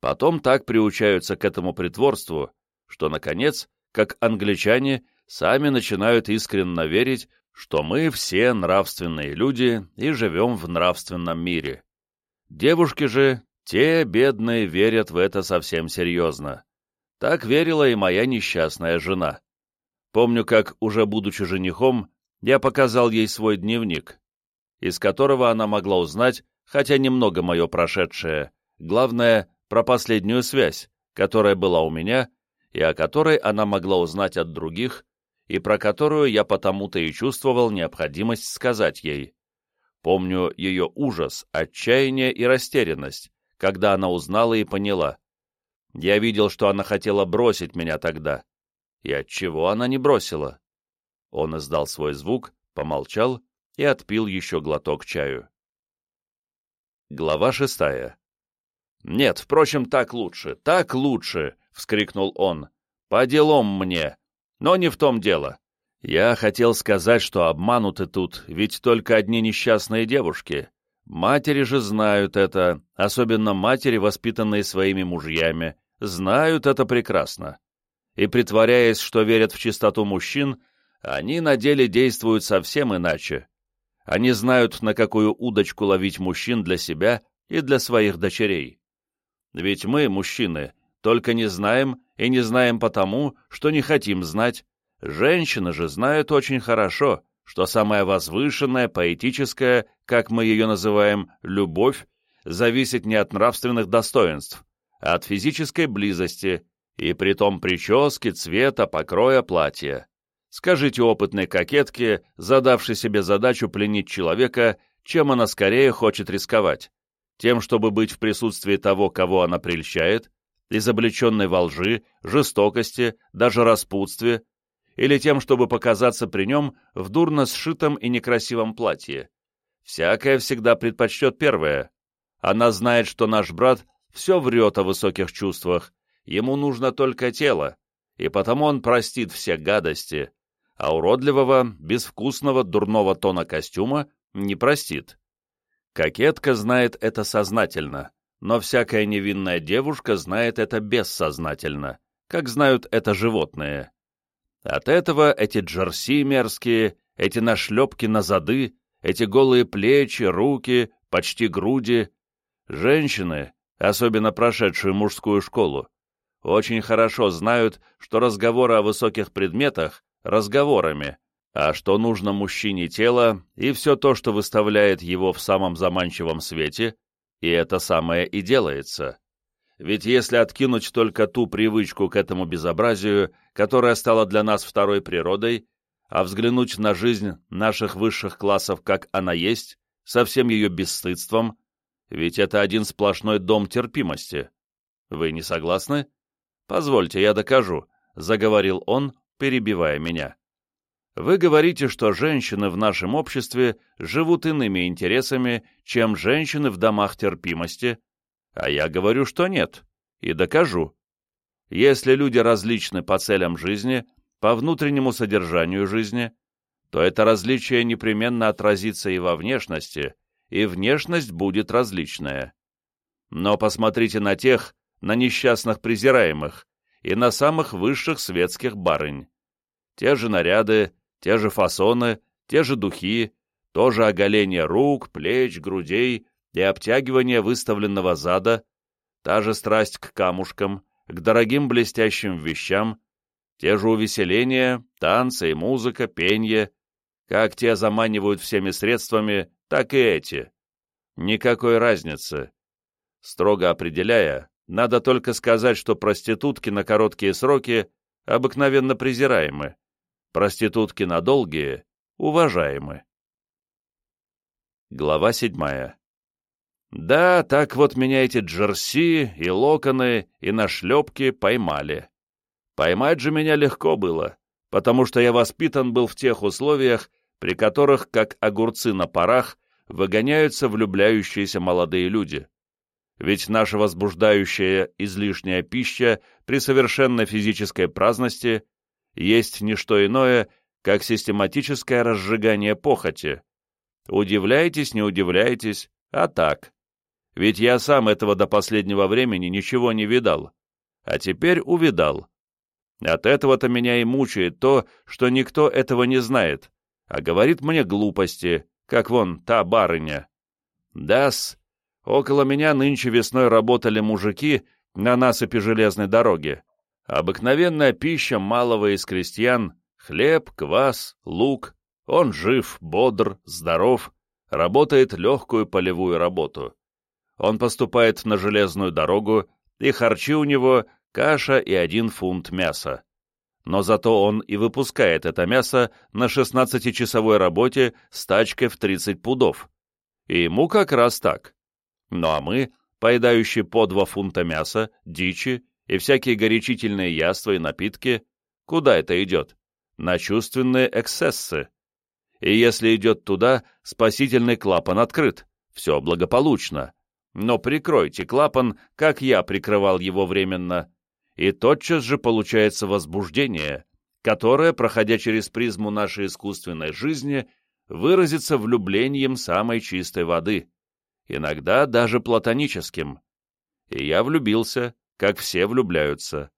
Потом так приучаются к этому притворству, что, наконец, как англичане, сами начинают искренне верить, что мы все нравственные люди и живем в нравственном мире. Девушки же, те бедные, верят в это совсем серьезно. Так верила и моя несчастная жена. Помню, как, уже будучи женихом, я показал ей свой дневник, из которого она могла узнать, хотя немного мое прошедшее, главное, про последнюю связь, которая была у меня, и о которой она могла узнать от других, и про которую я потому-то и чувствовал необходимость сказать ей. Помню ее ужас, отчаяние и растерянность, когда она узнала и поняла. Я видел, что она хотела бросить меня тогда. И отчего она не бросила? Он издал свой звук, помолчал и отпил еще глоток чаю. Глава шестая. «Нет, впрочем, так лучше, так лучше!» — вскрикнул он. «По делам мне! Но не в том дело. Я хотел сказать, что обмануты тут, ведь только одни несчастные девушки. Матери же знают это, особенно матери, воспитанные своими мужьями, знают это прекрасно. И притворяясь, что верят в чистоту мужчин, они на деле действуют совсем иначе. Они знают, на какую удочку ловить мужчин для себя и для своих дочерей. Ведь мы, мужчины, только не знаем и не знаем потому, что не хотим знать. Женщины же знают очень хорошо, что самая возвышенная, поэтическая, как мы ее называем, любовь, зависит не от нравственных достоинств, а от физической близости, и при том прически, цвета, покроя платья. Скажите опытной кокетке, задавшей себе задачу пленить человека, чем она скорее хочет рисковать? Тем, чтобы быть в присутствии того, кого она прельщает, изобличенной во лжи, жестокости, даже распутстве, или тем, чтобы показаться при нем в дурно сшитом и некрасивом платье. Всякая всегда предпочтет первое. Она знает, что наш брат все врет о высоких чувствах, ему нужно только тело, и потому он простит все гадости, а уродливого, безвкусного, дурного тона костюма не простит. Кокетка знает это сознательно, но всякая невинная девушка знает это бессознательно, как знают это животные. От этого эти джерси мерзкие, эти нашлепки на зады, эти голые плечи, руки, почти груди. Женщины, особенно прошедшие мужскую школу, очень хорошо знают, что разговоры о высоких предметах — разговорами, а что нужно мужчине тело и все то, что выставляет его в самом заманчивом свете, и это самое и делается. Ведь если откинуть только ту привычку к этому безобразию, которая стала для нас второй природой, а взглянуть на жизнь наших высших классов, как она есть, со всем ее бесстыдством, ведь это один сплошной дом терпимости. Вы не согласны? Позвольте, я докажу, — заговорил он, перебивая меня. Вы говорите, что женщины в нашем обществе живут иными интересами, чем женщины в домах терпимости, а я говорю, что нет, и докажу. Если люди различны по целям жизни, по внутреннему содержанию жизни, то это различие непременно отразится и во внешности, и внешность будет различная. Но посмотрите на тех, на несчастных презираемых, и на самых высших светских барынь. Те же наряды, те же фасоны, те же духи, то же оголение рук, плеч, грудей, и обтягивание выставленного зада, та же страсть к камушкам, к дорогим блестящим вещам, те же увеселения, танцы и музыка, пенье, как те заманивают всеми средствами, так и эти. Никакой разницы. Строго определяя, надо только сказать, что проститутки на короткие сроки обыкновенно презираемы, проститутки на долгие уважаемы. Глава седьмая да, так вот меня эти джерси и локоны и нашлепки поймали. Поймать же меня легко было, потому что я воспитан был в тех условиях, при которых, как огурцы на парах, выгоняются влюбляющиеся молодые люди. Ведь наша возбуждающая излишняя пища при совершенной физической праздности есть не что иное, как систематическое разжигание похоти. Удивляйтесь, не удивляйтесь, а так. Ведь я сам этого до последнего времени ничего не видал. А теперь увидал. От этого-то меня и мучает то, что никто этого не знает, а говорит мне глупости, как вон та барыня. Дас, около меня нынче весной работали мужики на насыпи железной дороги. Обыкновенная пища малого из крестьян — хлеб, квас, лук. Он жив, бодр, здоров, работает легкую полевую работу. Он поступает на железную дорогу, и харчи у него каша и один фунт мяса. но зато он и выпускает это мясо на 16-часовой работе с тачкой в 30 пудов. И ему как раз так. Ну а мы, поедающие по два фунта мяса, дичи и всякие горячительные яства и напитки, куда это идет? На чувственные эксцессы. И если идет туда, спасительный клапан открыт, все благополучно. Но прикройте клапан, как я прикрывал его временно, и тотчас же получается возбуждение, которое, проходя через призму нашей искусственной жизни, выразится влюблением самой чистой воды, иногда даже платоническим. И я влюбился, как все влюбляются.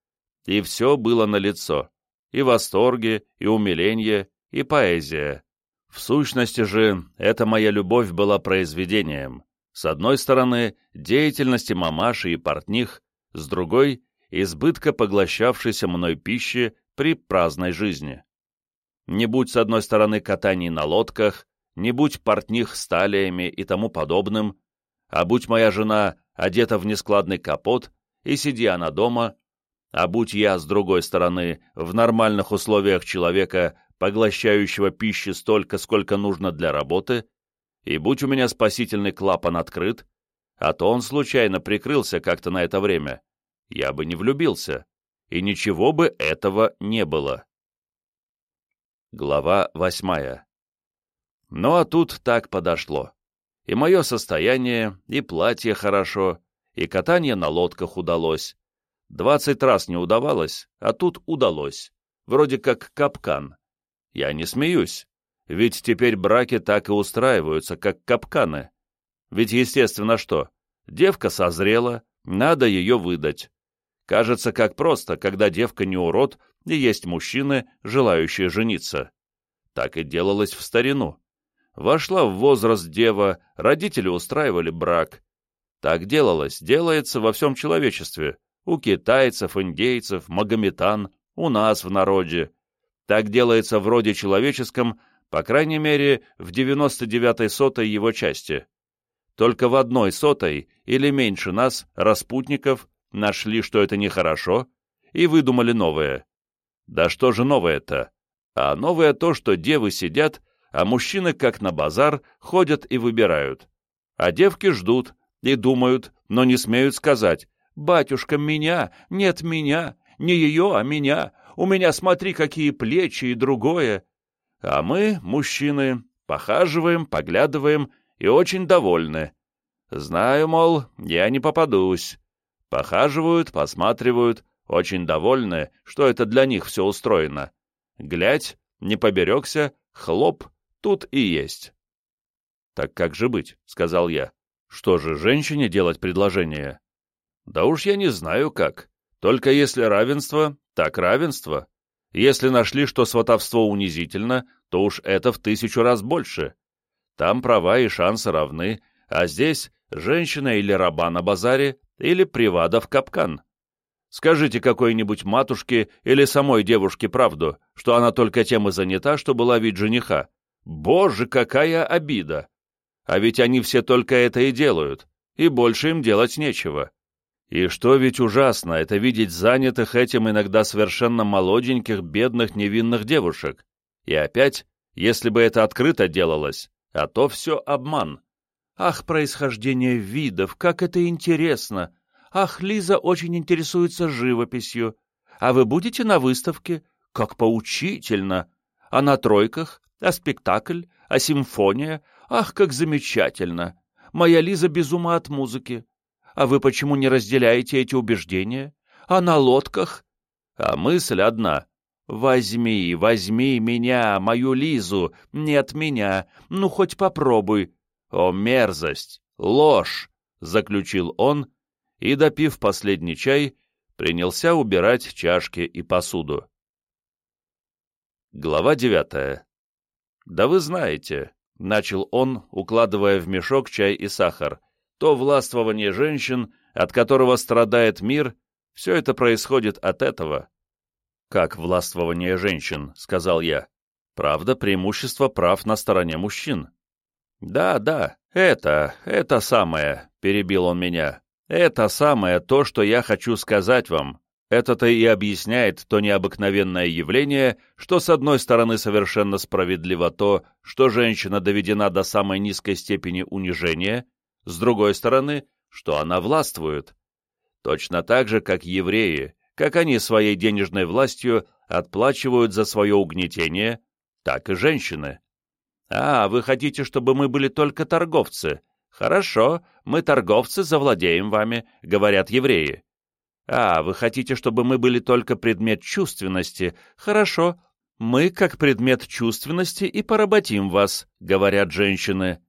И все было налицо, и восторги, и умиление, и поэзия. В сущности же, эта моя любовь была произведением. С одной стороны, деятельности мамаши и портних, с другой избытка поглощавшейся мной пищи при праздной жизни. Не будь с одной стороны катаний на лодках, не будь портних с и тому подобным, а будь моя жена одета в нескладный капот, и сиди она дома, а будь я, с другой стороны, в нормальных условиях человека, поглощающего пищи столько, сколько нужно для работы, и будь у меня спасительный клапан открыт, а то он случайно прикрылся как-то на это время, я бы не влюбился, и ничего бы этого не было. Глава восьмая. Ну а тут так подошло. И мое состояние, и платье хорошо, и катание на лодках удалось. Двадцать раз не удавалось, а тут удалось. Вроде как капкан. Я не смеюсь, ведь теперь браки так и устраиваются, как капканы. Ведь естественно что, девка созрела, надо ее выдать. Кажется, как просто, когда девка не урод и есть мужчины, желающие жениться. Так и делалось в старину. Вошла в возраст дева, родители устраивали брак. Так делалось, делается во всем человечестве. У китайцев, индейцев, магометан, у нас в народе. Так делается в роде человеческом, по крайней мере, в 99-й сотой его части. Только в одной сотой или меньше нас, распутников, нашли, что это нехорошо, и выдумали новое. Да что же новое-то? А новое то, что девы сидят, а мужчины, как на базар, ходят и выбирают. А девки ждут и думают, но не смеют сказать «Батюшка, меня, нет меня, не ее, а меня, у меня смотри, какие плечи и другое». А мы, мужчины, похаживаем, поглядываем и очень довольны. Знаю, мол, я не попадусь. Похаживают, посматривают, очень довольны, что это для них все устроено. Глядь, не поберегся, хлоп, тут и есть. «Так как же быть?» — сказал я. «Что же, женщине делать предложение?» «Да уж я не знаю как. Только если равенство, так равенство. Если нашли, что сватовство унизительно, то уж это в тысячу раз больше. Там права и шансы равны, а здесь женщина или раба на базаре, или привада в капкан. Скажите какой-нибудь матушке или самой девушке правду, что она только тем и занята, чтобы ловить жениха. Боже, какая обида! А ведь они все только это и делают, и больше им делать нечего. И что ведь ужасно, это видеть занятых этим иногда совершенно молоденьких, бедных, невинных девушек. И опять, если бы это открыто делалось, а то все обман. Ах, происхождение видов, как это интересно! Ах, Лиза очень интересуется живописью. А вы будете на выставке? Как поучительно! А на тройках? А спектакль? А симфония? Ах, как замечательно! Моя Лиза без ума от музыки. А вы почему не разделяете эти убеждения? А на лодках? А мысль одна. Возьми, возьми меня, мою Лизу, нет меня, ну хоть попробуй, «О, мерзость! Ложь!» — заключил он и, допив последний чай, принялся убирать чашки и посуду. Глава девятая. «Да вы знаете», — начал он, укладывая в мешок чай и сахар, «то властвование женщин, от которого страдает мир, все это происходит от этого». «Как властвование женщин?» — сказал я. «Правда, преимущество прав на стороне мужчин. «Да, да, это, это самое», — перебил он меня. «Это самое то, что я хочу сказать вам. Это-то и объясняет то необыкновенное явление, что с одной стороны совершенно справедливо то, что женщина доведена до самой низкой степени унижения, с другой стороны, что она властвует. Точно так же, как евреи, как они своей денежной властью отплачивают за свое угнетение, так и женщины. «А, вы хотите, чтобы мы были только торговцы? Хорошо, мы торговцы завладеем вами», — говорят евреи. «А, вы хотите, чтобы мы были только предмет чувственности? Хорошо, мы, как предмет чувственности, и поработим вас», — говорят женщины.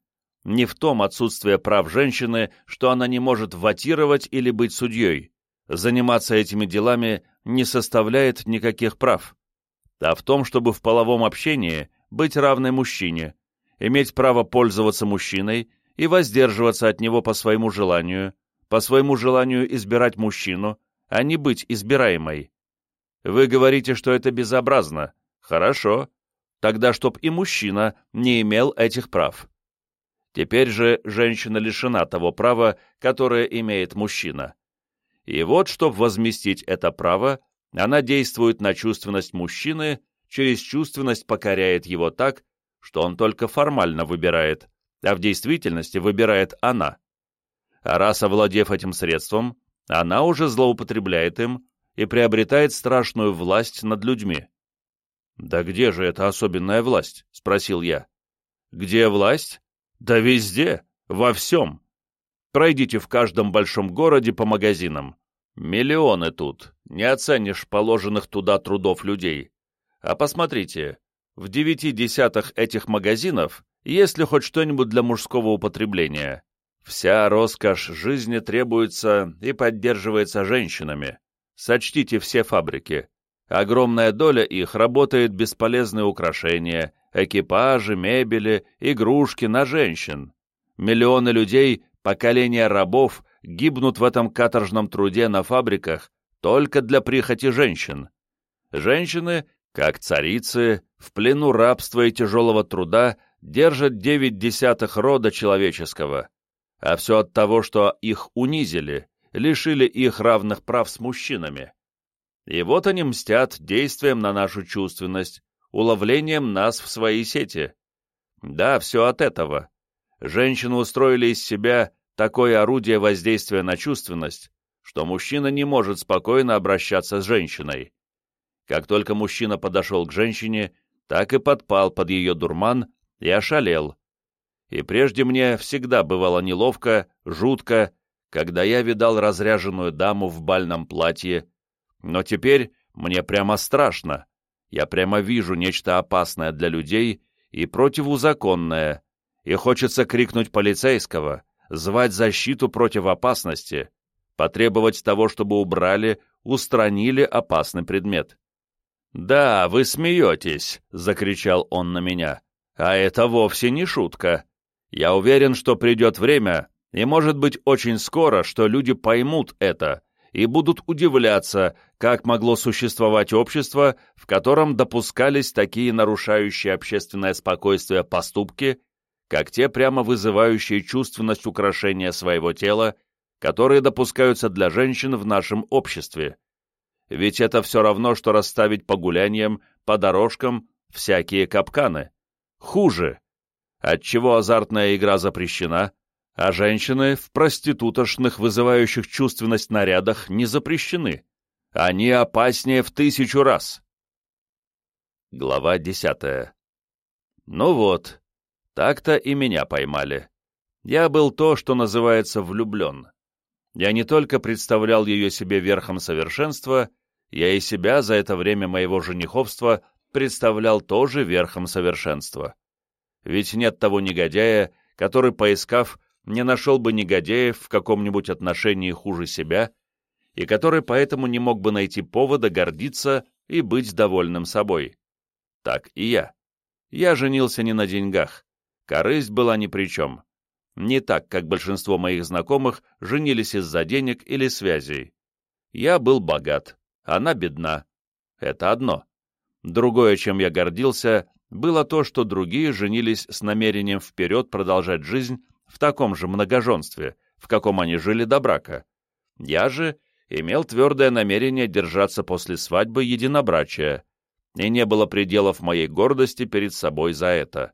Не в том отсутствие прав женщины, что она не может ватировать или быть судьей. Заниматься этими делами не составляет никаких прав. А в том, чтобы в половом общении быть равной мужчине, иметь право пользоваться мужчиной и воздерживаться от него по своему желанию, по своему желанию избирать мужчину, а не быть избираемой. Вы говорите, что это безобразно. Хорошо. Тогда чтоб и мужчина не имел этих прав. Теперь же женщина лишена того права, которое имеет мужчина. И вот, чтобы возместить это право, она действует на чувственность мужчины, через чувственность покоряет его так, что он только формально выбирает, а в действительности выбирает она. А раз овладев этим средством, она уже злоупотребляет им и приобретает страшную власть над людьми. «Да где же эта особенная власть?» — спросил я. «Где власть? Да везде, во всем. Пройдите в каждом большом городе по магазинам. Миллионы тут, не оценишь положенных туда трудов людей. А посмотрите, в девяти десятых этих магазинов есть ли хоть что-нибудь для мужского употребления. Вся роскошь жизни требуется и поддерживается женщинами. Сочтите все фабрики. Огромная доля их работает бесполезные украшения, экипажи, мебели, игрушки на женщин. Миллионы людей, поколения рабов, гибнут в этом каторжном труде на фабриках только для прихоти женщин. Женщины, как царицы, в плену рабства и тяжелого труда держат девять десятых рода человеческого а все от того, что их унизили, лишили их равных прав с мужчинами. И вот они мстят действием на нашу чувственность, уловлением нас в свои сети. Да, все от этого. Женщины устроили из себя такое орудие воздействия на чувственность, что мужчина не может спокойно обращаться с женщиной. Как только мужчина подошел к женщине, так и подпал под ее дурман и ошалел, и прежде мне всегда бывало неловко, жутко, когда я видал разряженную даму в бальном платье, но теперь мне прямо страшно. Я прямо вижу нечто опасное для людей и противузаконное, и хочется крикнуть полицейского, звать защиту против опасности, потребовать того, чтобы убрали, устранили опасный предмет. «Да, вы смеетесь», — закричал он на меня, — «а это вовсе не шутка. Я уверен, что придет время, и может быть очень скоро, что люди поймут это и будут удивляться, как могло существовать общество, в котором допускались такие нарушающие общественное спокойствие поступки, как те прямо вызывающие чувственность украшения своего тела, которые допускаются для женщин в нашем обществе. Ведь это все равно, что расставить по гуляниям, по дорожкам всякие капканы. Хуже, отчего азартная игра запрещена, а женщины в проститутошных, вызывающих чувственность нарядах не запрещены. Они опаснее в тысячу раз. Глава десятая. Ну вот, так-то и меня поймали. Я был то, что называется влюблен. Я не только представлял ее себе верхом совершенства, я и себя за это время моего жениховства представлял тоже верхом совершенства ведь нет того негодяя, который, поискав, не нашел бы негодяев в каком-нибудь отношении хуже себя, и который поэтому не мог бы найти повода гордиться и быть довольным собой. Так и я. Я женился не на деньгах. Корысть была ни при чем. Не так, как большинство моих знакомых женились из-за денег или связей. Я был богат, она бедна. Это одно. Другое, чем я гордился, было то, что другие женились с намерением вперед продолжать жизнь в таком же многоженстве, в каком они жили до брака. Я же имел твердое намерение держаться после свадьбы единобрачия, и не было пределов моей гордости перед собой за это.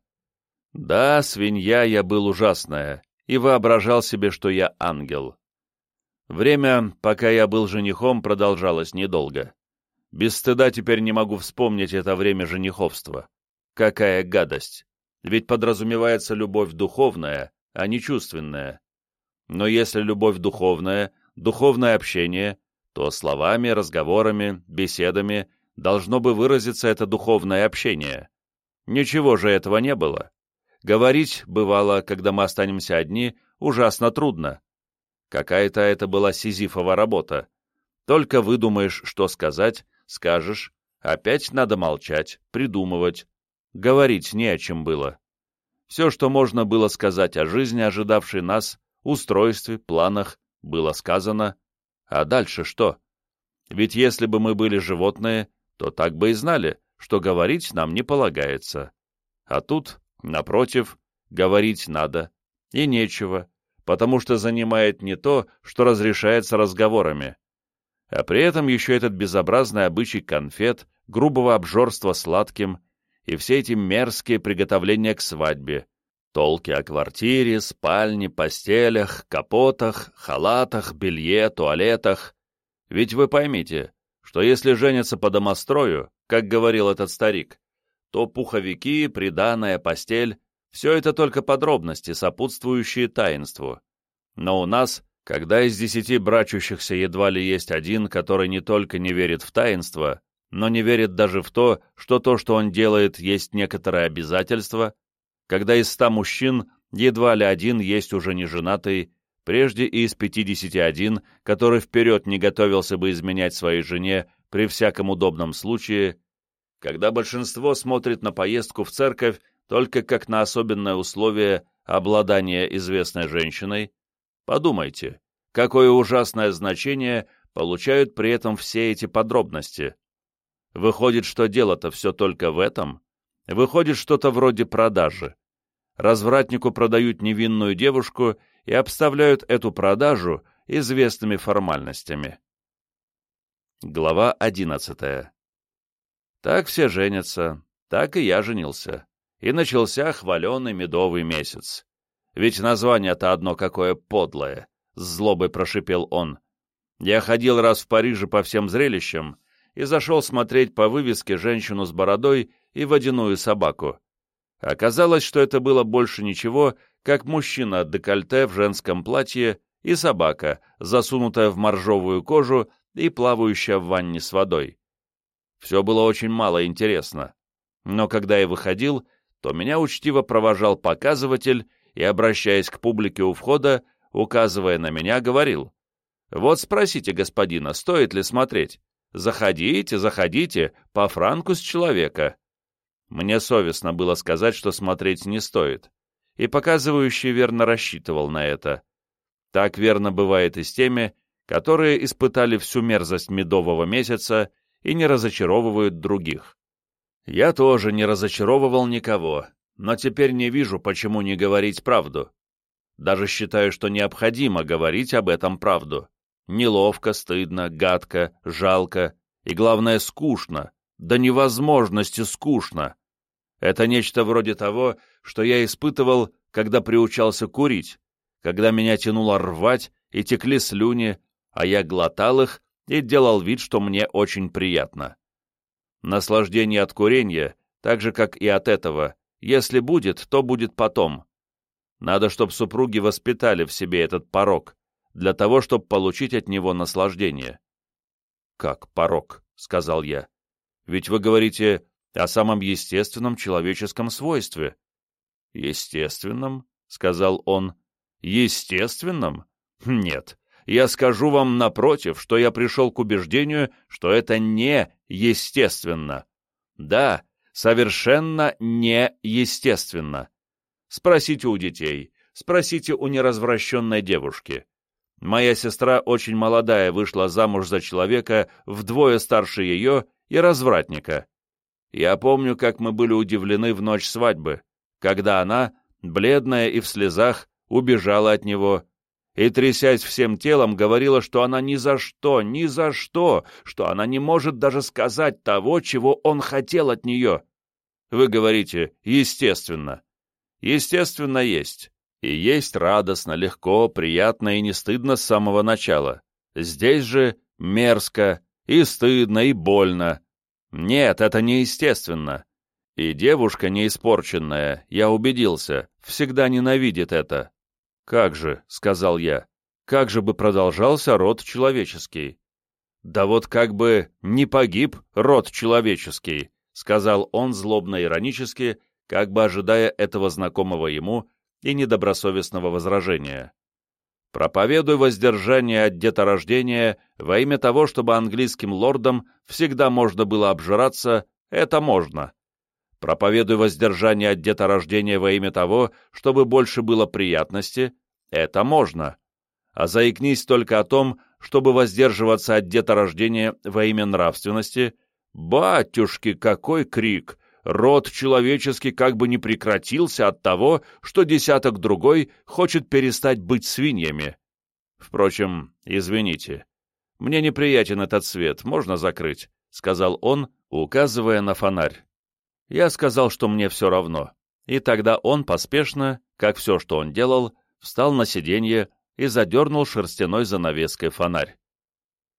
Да, свинья я был ужасная, и воображал себе, что я ангел. Время, пока я был женихом, продолжалось недолго. Без стыда теперь не могу вспомнить это время жениховства. Какая гадость! Ведь подразумевается любовь духовная, а не чувственная. Но если любовь духовная, духовное общение, то словами, разговорами, беседами должно бы выразиться это духовное общение. Ничего же этого не было. Говорить, бывало, когда мы останемся одни, ужасно трудно. Какая-то это была сизифова работа. Только выдумаешь, что сказать, скажешь, опять надо молчать, придумывать. Говорить не о чем было. Все, что можно было сказать о жизни, ожидавшей нас, устройстве, планах, было сказано. А дальше что? Ведь если бы мы были животные, то так бы и знали, что говорить нам не полагается. А тут Напротив, говорить надо, и нечего, потому что занимает не то, что разрешается разговорами. А при этом еще этот безобразный обычай конфет, грубого обжорства сладким и все эти мерзкие приготовления к свадьбе, толки о квартире, спальне, постелях, капотах, халатах, белье, туалетах. Ведь вы поймите, что если женятся по домострою, как говорил этот старик, то пуховики, приданая, постель — все это только подробности, сопутствующие таинству. Но у нас, когда из десяти брачущихся едва ли есть один, который не только не верит в таинство, но не верит даже в то, что то, что он делает, есть некоторое обязательство, когда из ста мужчин едва ли один есть уже не женатый, прежде и из пятидесяти один, который вперед не готовился бы изменять своей жене при всяком удобном случае, когда большинство смотрит на поездку в церковь только как на особенное условие обладания известной женщиной, подумайте, какое ужасное значение получают при этом все эти подробности. Выходит, что дело-то все только в этом? Выходит что-то вроде продажи. Развратнику продают невинную девушку и обставляют эту продажу известными формальностями. Глава одиннадцатая так все женятся, так и я женился. И начался хваленый медовый месяц. Ведь название-то одно какое подлое, — с злобой прошипел он. Я ходил раз в Париже по всем зрелищам и зашел смотреть по вывеске женщину с бородой и водяную собаку. Оказалось, что это было больше ничего, как мужчина от декольте в женском платье и собака, засунутая в моржовую кожу и плавающая в ванне с водой. Все было очень мало интересно. Но когда я выходил, то меня учтиво провожал показыватель и, обращаясь к публике у входа, указывая на меня, говорил, «Вот спросите господина, стоит ли смотреть? Заходите, заходите, по франку с человека». Мне совестно было сказать, что смотреть не стоит, и показывающий верно рассчитывал на это. Так верно бывает и с теми, которые испытали всю мерзость медового месяца и не разочаровывают других. Я тоже не разочаровывал никого, но теперь не вижу, почему не говорить правду. Даже считаю, что необходимо говорить об этом правду. Неловко, стыдно, гадко, жалко и, главное, скучно, до невозможности скучно. Это нечто вроде того, что я испытывал, когда приучался курить, когда меня тянуло рвать и текли слюни, а я глотал их и делал вид, что мне очень приятно. Наслаждение от курения, так же, как и от этого, если будет, то будет потом. Надо, чтобы супруги воспитали в себе этот порог, для того, чтобы получить от него наслаждение. «Как порог?» — сказал я. «Ведь вы говорите о самом естественном человеческом свойстве». «Естественном?» — сказал он. «Естественном? Нет, я скажу вам напротив, что я пришел к убеждению, что это не естественно. Да, совершенно не естественно. Спросите у детей, спросите у неразвращенной девушки. Моя сестра очень молодая вышла замуж за человека вдвое старше ее и развратника. Я помню, как мы были удивлены в ночь свадьбы, когда она, бледная и в слезах, убежала от него, и, трясясь всем телом, говорила, что она ни за что, ни за что, что она не может даже сказать того, чего он хотел от нее. Вы говорите «естественно». Естественно, есть. И есть радостно, легко, приятно и не стыдно с самого начала. Здесь же мерзко, и стыдно, и больно. Нет, это неестественно. И девушка неиспорченная, я убедился, всегда ненавидит это. «Как же», — сказал я, — «как же бы продолжался род человеческий?» «Да вот как бы не погиб род человеческий», — сказал он злобно-иронически, как бы ожидая этого знакомого ему и недобросовестного возражения. Проповедуй воздержание от деторождения во имя того, чтобы английским лордам всегда можно было обжираться, это можно. Проповедуй воздержание от деторождения во имя того, чтобы больше было приятности, это можно. А заикнись только о том, чтобы воздерживаться от деторождения во имя нравственности, батюшки, какой крик! Род человеческий как бы не прекратился от того, что десяток другой хочет перестать быть свиньями. Впрочем, извините, мне неприятен этот свет, можно закрыть, — сказал он, указывая на фонарь. Я сказал, что мне все равно, и тогда он поспешно, как все, что он делал, встал на сиденье и задернул шерстяной занавеской фонарь.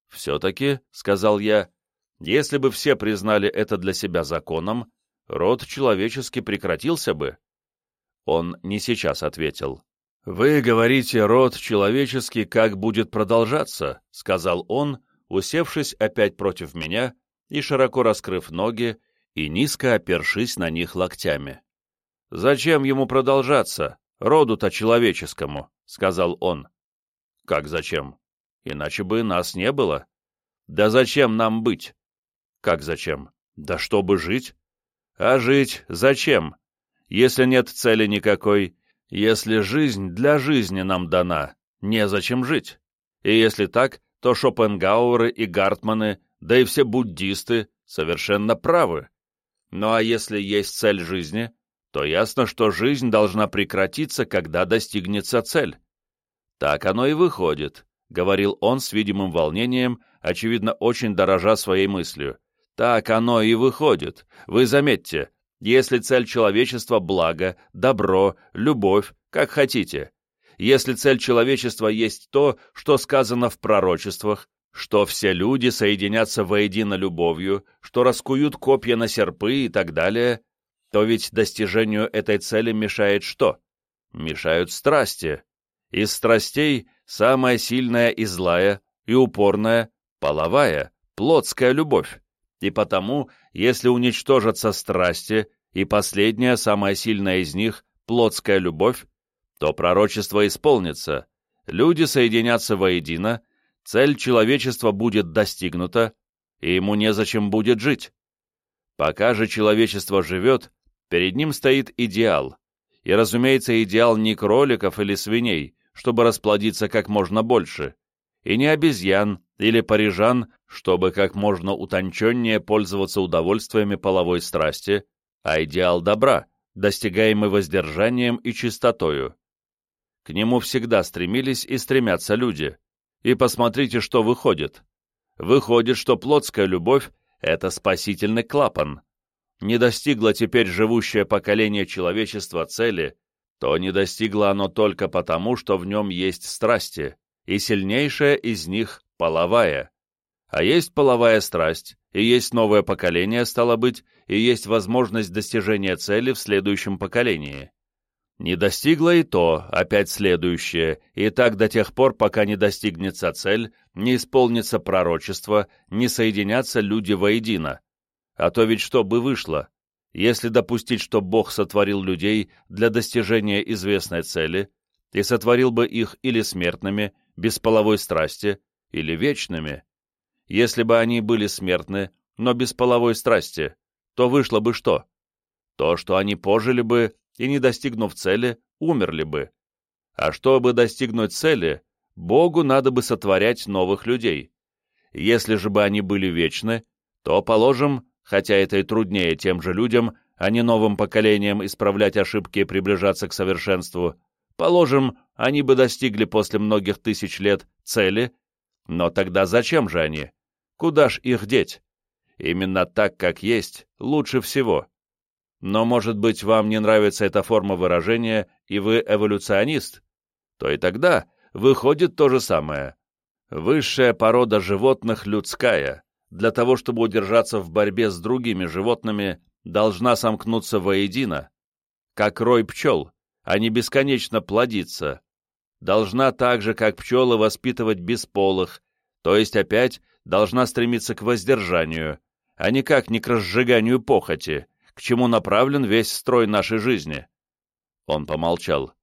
«Все-таки», — сказал я, — «если бы все признали это для себя законом, род человеческий прекратился бы? Он не сейчас ответил. «Вы говорите, род человеческий как будет продолжаться», — сказал он, усевшись опять против меня и широко раскрыв ноги и низко опершись на них локтями. «Зачем ему продолжаться, роду-то человеческому?» — сказал он. «Как зачем? Иначе бы нас не было. Да зачем нам быть?» «Как зачем? Да чтобы жить. А жить зачем? Если нет цели никакой, если жизнь для жизни нам дана, незачем жить. И если так, то Шопенгауэры и Гартманы, да и все буддисты совершенно правы. Ну а если есть цель жизни, то ясно, что жизнь должна прекратиться, когда достигнется цель. Так оно и выходит, — говорил он с видимым волнением, очевидно, очень дорожа своей мыслью. Так оно и выходит. Вы заметьте, если цель человечества – благо, добро, любовь, как хотите. Если цель человечества есть то, что сказано в пророчествах, что все люди соединятся воедино любовью, что раскуют копья на серпы и так далее, то ведь достижению этой цели мешает что? Мешают страсти. Из страстей самая сильная и злая, и упорная – половая, плотская любовь. И потому, если уничтожатся страсти, и последняя, самая сильная из них, плотская любовь, то пророчество исполнится, люди соединятся воедино, цель человечества будет достигнута, и ему незачем будет жить. Пока же человечество живет, перед ним стоит идеал. И, разумеется, идеал не кроликов или свиней, чтобы расплодиться как можно больше, и не обезьян или парижан, чтобы как можно утонченнее пользоваться удовольствиями половой страсти, а идеал добра, достигаемый воздержанием и чистотою. К нему всегда стремились и стремятся люди. И посмотрите, что выходит. Выходит, что плотская любовь — это спасительный клапан. Не достигло теперь живущее поколение человечества цели, то не достигло оно только потому, что в нем есть страсти, и сильнейшая из них — половая. А есть половая страсть, и есть новое поколение, стало быть, и есть возможность достижения цели в следующем поколении. Не достигло и то, опять следующее, и так до тех пор, пока не достигнется цель, не исполнится пророчество, не соединятся люди воедино. А то ведь что бы вышло, если допустить, что Бог сотворил людей для достижения известной цели, и сотворил бы их или смертными, без половой страсти, или вечными. Если бы они были смертны, но без половой страсти, то вышло бы что? То, что они пожили бы и, не достигнув цели, умерли бы. А чтобы достигнуть цели, Богу надо бы сотворять новых людей. Если же бы они были вечны, то, положим, хотя это и труднее тем же людям, а не новым поколениям исправлять ошибки и приближаться к совершенству, Положим, они бы достигли после многих тысяч лет цели, но тогда зачем же они? Куда ж их деть? Именно так, как есть, лучше всего. Но, может быть, вам не нравится эта форма выражения, и вы эволюционист? То и тогда выходит то же самое. Высшая порода животных людская, для того, чтобы удержаться в борьбе с другими животными, должна сомкнуться воедино, как рой пчел, а не бесконечно плодиться. Должна так же, как пчелы, воспитывать бесполых, то есть опять должна стремиться к воздержанию, а никак не к разжиганию похоти, к чему направлен весь строй нашей жизни. Он помолчал.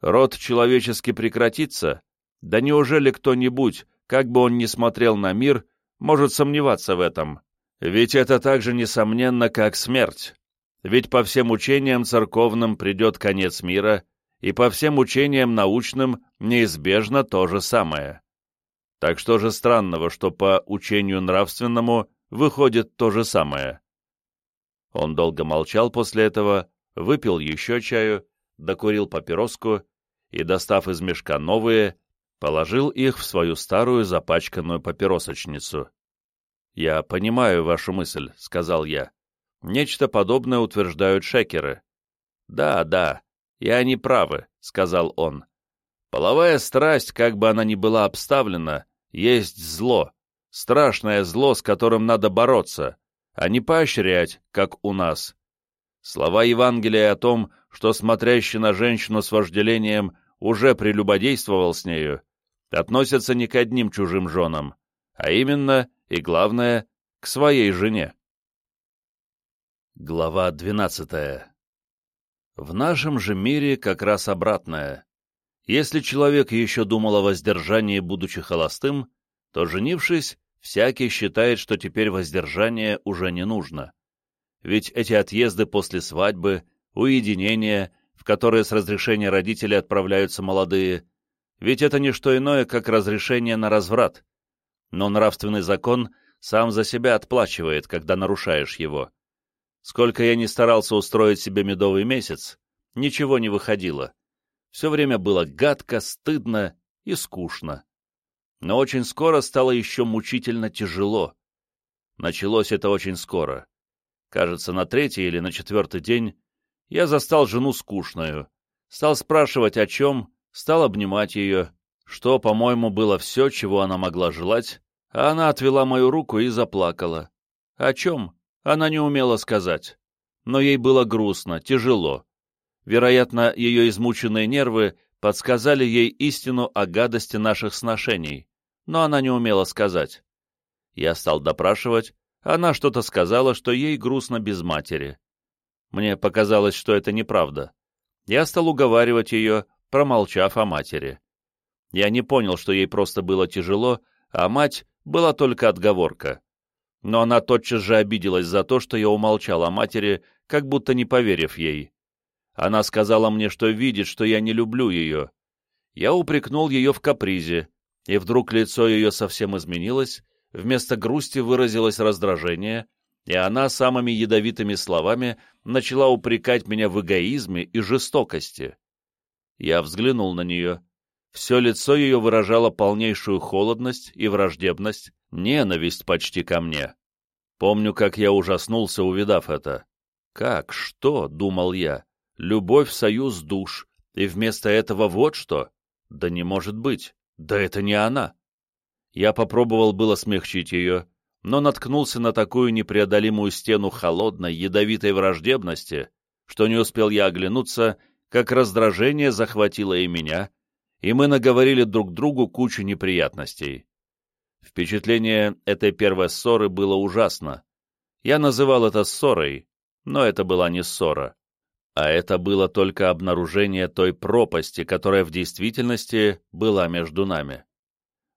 Род человеческий прекратится? Да неужели кто-нибудь, как бы он ни смотрел на мир, может сомневаться в этом? Ведь это так же несомненно, как смерть. Ведь по всем учениям церковным придет конец мира, и по всем учениям научным неизбежно то же самое. Так что же странного, что по учению нравственному выходит то же самое? Он долго молчал после этого, выпил еще чаю, докурил папироску и, достав из мешка новые, положил их в свою старую запачканную папиросочницу. «Я понимаю вашу мысль», — сказал я. «Нечто подобное утверждают шекеры». «Да, да, и они правы», — сказал он. «Половая страсть, как бы она ни была обставлена, есть зло, страшное зло, с которым надо бороться, а не поощрять, как у нас. Слова Евангелия о том, что смотрящий на женщину с вожделением уже прелюбодействовал с нею, относятся не к одним чужим женам, а именно, и главное, к своей жене. Глава двенадцатая. В нашем же мире как раз обратное. Если человек еще думал о воздержании, будучи холостым, то, женившись, всякий считает, что теперь воздержание уже не нужно. Ведь эти отъезды после свадьбы, уединения, в которые с разрешения родителей отправляются молодые, ведь это не что иное, как разрешение на разврат. Но нравственный закон сам за себя отплачивает, когда нарушаешь его. Сколько я не старался устроить себе медовый месяц, ничего не выходило. Все время было гадко, стыдно и скучно. Но очень скоро стало еще мучительно тяжело. Началось это очень скоро. Кажется, на третий или на четвертый день я застал жену скучную. Стал спрашивать, о чем, стал обнимать ее, что, по-моему, было все, чего она могла желать, а она отвела мою руку и заплакала. О чем? Она не умела сказать. Но ей было грустно, тяжело. Вероятно, ее измученные нервы подсказали ей истину о гадости наших сношений, но она не умела сказать. Я стал допрашивать, она что-то сказала, что ей грустно без матери. Мне показалось, что это неправда. Я стал уговаривать ее, промолчав о матери. Я не понял, что ей просто было тяжело, а мать была только отговорка. Но она тотчас же обиделась за то, что я умолчал о матери, как будто не поверив ей. Она сказала мне, что видит, что я не люблю ее. Я упрекнул ее в капризе, и вдруг лицо ее совсем изменилось, вместо грусти выразилось раздражение, и она самыми ядовитыми словами начала упрекать меня в эгоизме и жестокости. Я взглянул на нее. Все лицо ее выражало полнейшую холодность и враждебность, ненависть почти ко мне. Помню, как я ужаснулся, увидав это. «Как? Что?» — думал я любовь, союз душ, и вместо этого вот что? Да не может быть, да это не она. Я попробовал было смягчить ее, но наткнулся на такую непреодолимую стену холодной, ядовитой враждебности, что не успел я оглянуться, как раздражение захватило и меня, и мы наговорили друг другу кучу неприятностей. Впечатление этой первой ссоры было ужасно. Я называл это ссорой, но это была не ссора. А это было только обнаружение той пропасти, которая в действительности была между нами.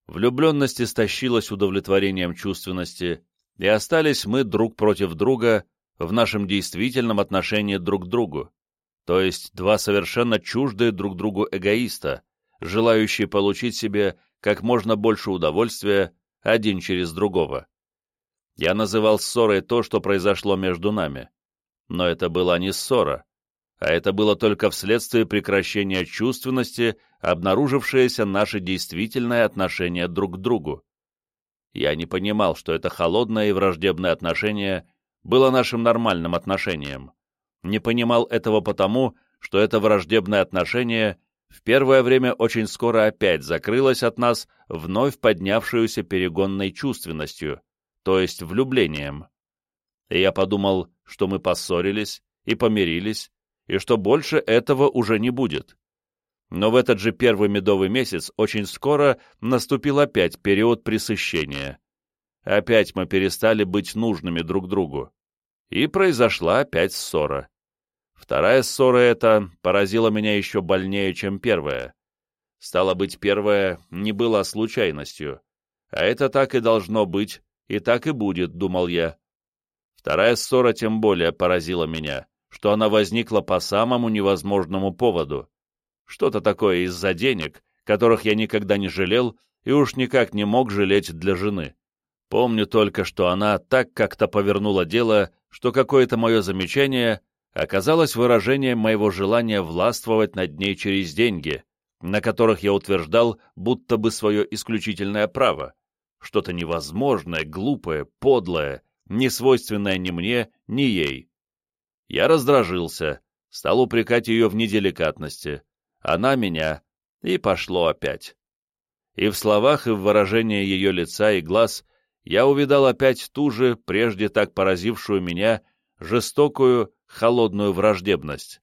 Влюбленность истощилась удовлетворением чувственности, и остались мы друг против друга в нашем действительном отношении друг к другу, то есть два совершенно чуждые друг другу эгоиста, желающие получить себе как можно больше удовольствия один через другого. Я называл ссорой то, что произошло между нами. Но это была не ссора, а это было только вследствие прекращения чувственности, обнаружившееся наше действительное отношение друг к другу. Я не понимал, что это холодное и враждебное отношение было нашим нормальным отношением. Не понимал этого потому, что это враждебное отношение в первое время очень скоро опять закрылось от нас вновь поднявшуюся перегонной чувственностью, то есть влюблением. И я подумал, что мы поссорились и помирились, и что больше этого уже не будет. Но в этот же первый медовый месяц очень скоро наступил опять период пресыщения. Опять мы перестали быть нужными друг другу. И произошла опять ссора. Вторая ссора эта поразила меня еще больнее, чем первая. Стало быть, первая не была случайностью. А это так и должно быть, и так и будет, думал я. Вторая ссора тем более поразила меня, что она возникла по самому невозможному поводу. Что-то такое из-за денег, которых я никогда не жалел и уж никак не мог жалеть для жены. Помню только, что она так как-то повернула дело, что какое-то мое замечание оказалось выражением моего желания властвовать над ней через деньги, на которых я утверждал будто бы свое исключительное право, что-то невозможное, глупое, подлое, не свойственное ни мне, ни ей. Я раздражился, стал упрекать ее в неделикатности, она меня, и пошло опять. И в словах, и в выражении ее лица и глаз я увидал опять ту же, прежде так поразившую меня, жестокую, холодную враждебность.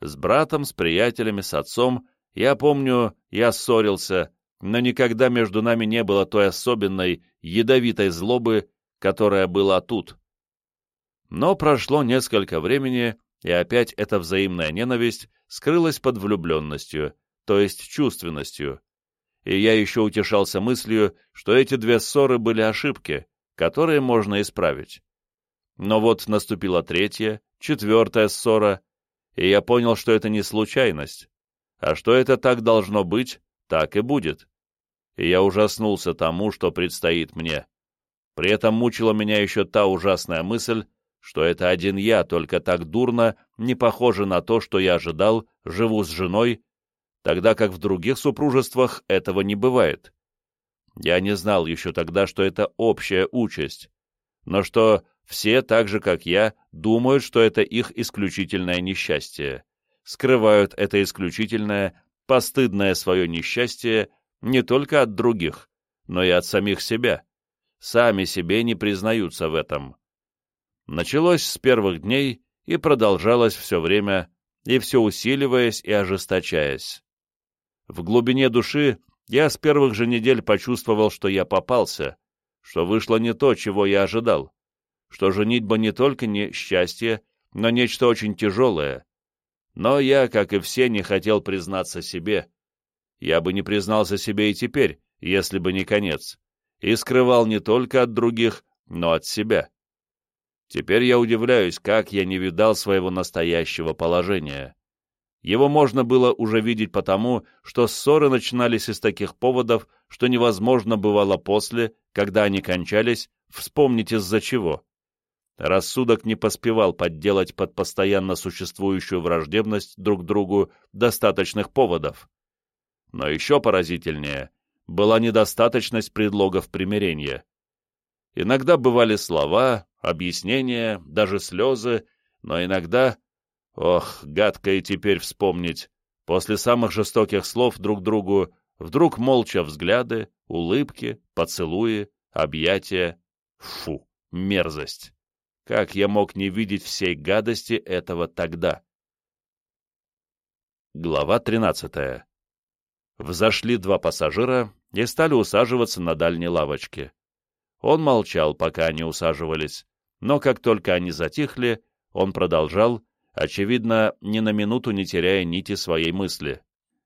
С братом, с приятелями, с отцом, я помню, я ссорился, но никогда между нами не было той особенной, ядовитой злобы, которая была тут. Но прошло несколько времени, и опять эта взаимная ненависть скрылась под влюбленностью, то есть чувственностью. И я еще утешался мыслью, что эти две ссоры были ошибки, которые можно исправить. Но вот наступила третья, четвертая ссора, и я понял, что это не случайность, а что это так должно быть, так и будет. И я ужаснулся тому, что предстоит мне. При этом мучила меня еще та ужасная мысль, что это один я, только так дурно, не похоже на то, что я ожидал, живу с женой, тогда как в других супружествах этого не бывает. Я не знал еще тогда, что это общая участь, но что все, так же как я, думают, что это их исключительное несчастье, скрывают это исключительное, постыдное свое несчастье не только от других, но и от самих себя, сами себе не признаются в этом. Началось с первых дней и продолжалось все время, и все усиливаясь и ожесточаясь. В глубине души я с первых же недель почувствовал, что я попался, что вышло не то, чего я ожидал, что женитьба не только не счастье, но нечто очень тяжелое. Но я, как и все, не хотел признаться себе. Я бы не признался себе и теперь, если бы не конец, и скрывал не только от других, но от себя. Теперь я удивляюсь, как я не видал своего настоящего положения. Его можно было уже видеть потому, что ссоры начинались из таких поводов, что невозможно бывало после, когда они кончались, вспомнить из-за чего. Рассудок не поспевал подделать под постоянно существующую враждебность друг другу достаточных поводов. Но еще поразительнее была недостаточность предлогов примирения. Иногда бывали слова, объяснения, даже слезы, но иногда... Ох, гадко и теперь вспомнить. После самых жестоких слов друг другу вдруг молча взгляды, улыбки, поцелуи, объятия. Фу, мерзость! Как я мог не видеть всей гадости этого тогда? Глава 13. Взошли два пассажира и стали усаживаться на дальней лавочке. Он молчал, пока они усаживались, но как только они затихли, он продолжал, очевидно, ни на минуту не теряя нити своей мысли.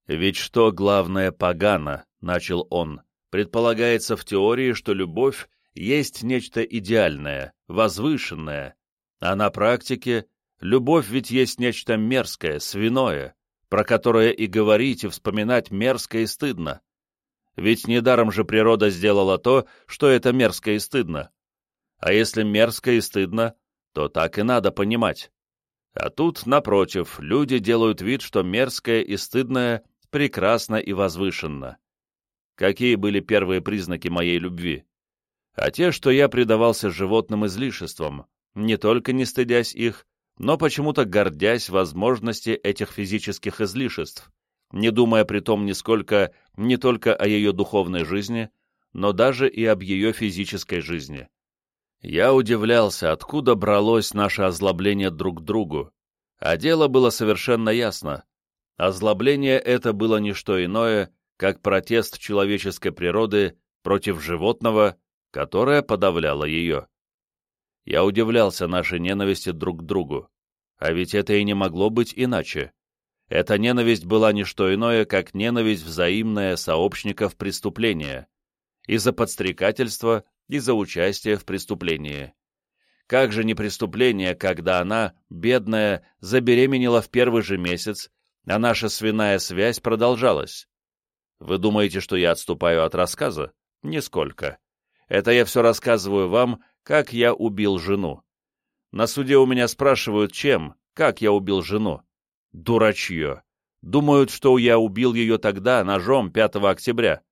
«Ведь что главное погано», — начал он, — «предполагается в теории, что любовь есть нечто идеальное, возвышенное, а на практике любовь ведь есть нечто мерзкое, свиное, про которое и говорить, и вспоминать мерзко и стыдно. Ведь недаром же природа сделала то, что это мерзко и стыдно. А если мерзко и стыдно, то так и надо понимать. А тут, напротив, люди делают вид, что мерзкое и стыдное прекрасно и возвышенно. Какие были первые признаки моей любви? А те, что я предавался животным излишествам, не только не стыдясь их, но почему-то гордясь возможности этих физических излишеств, не думая при том нисколько не только о ее духовной жизни, но даже и об ее физической жизни. Я удивлялся, откуда бралось наше озлобление друг к другу, а дело было совершенно ясно. Озлобление это было не что иное, как протест человеческой природы против животного, которое подавляло ее. Я удивлялся нашей ненависти друг к другу, а ведь это и не могло быть иначе. Эта ненависть была не что иное, как ненависть взаимная сообщников преступления, из-за подстрекательства и за участие в преступлении. Как же не преступление, когда она, бедная, забеременела в первый же месяц, а наша свиная связь продолжалась? Вы думаете, что я отступаю от рассказа? Нисколько. Это я все рассказываю вам, как я убил жену. На суде у меня спрашивают, чем, как я убил жену. Дурачье. Думают, что я убил ее тогда, ножом, 5 октября.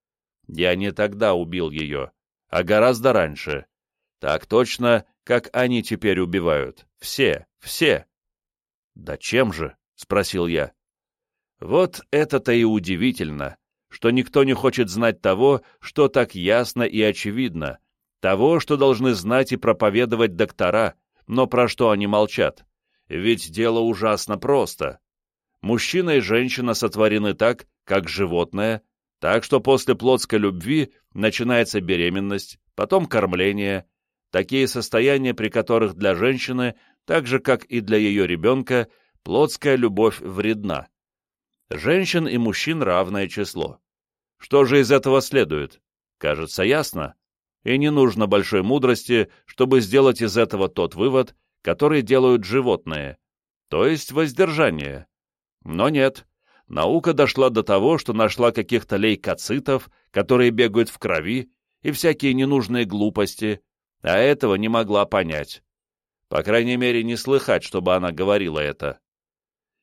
Я не тогда убил ее, а гораздо раньше. Так точно, как они теперь убивают. Все, все. «Да чем же?» — спросил я. Вот это-то и удивительно, что никто не хочет знать того, что так ясно и очевидно, того, что должны знать и проповедовать доктора, но про что они молчат. Ведь дело ужасно просто. Мужчина и женщина сотворены так, как животное, так что после плотской любви начинается беременность, потом кормление, такие состояния, при которых для женщины, так же как и для ее ребенка, плотская любовь вредна. Женщин и мужчин равное число. Что же из этого следует? Кажется, ясно. И не нужно большой мудрости, чтобы сделать из этого тот вывод, который делают животные, то есть воздержание. Но нет, наука дошла до того, что нашла каких-то лейкоцитов, которые бегают в крови, и всякие ненужные глупости, а этого не могла понять. По крайней мере, не слыхать, чтобы она говорила это.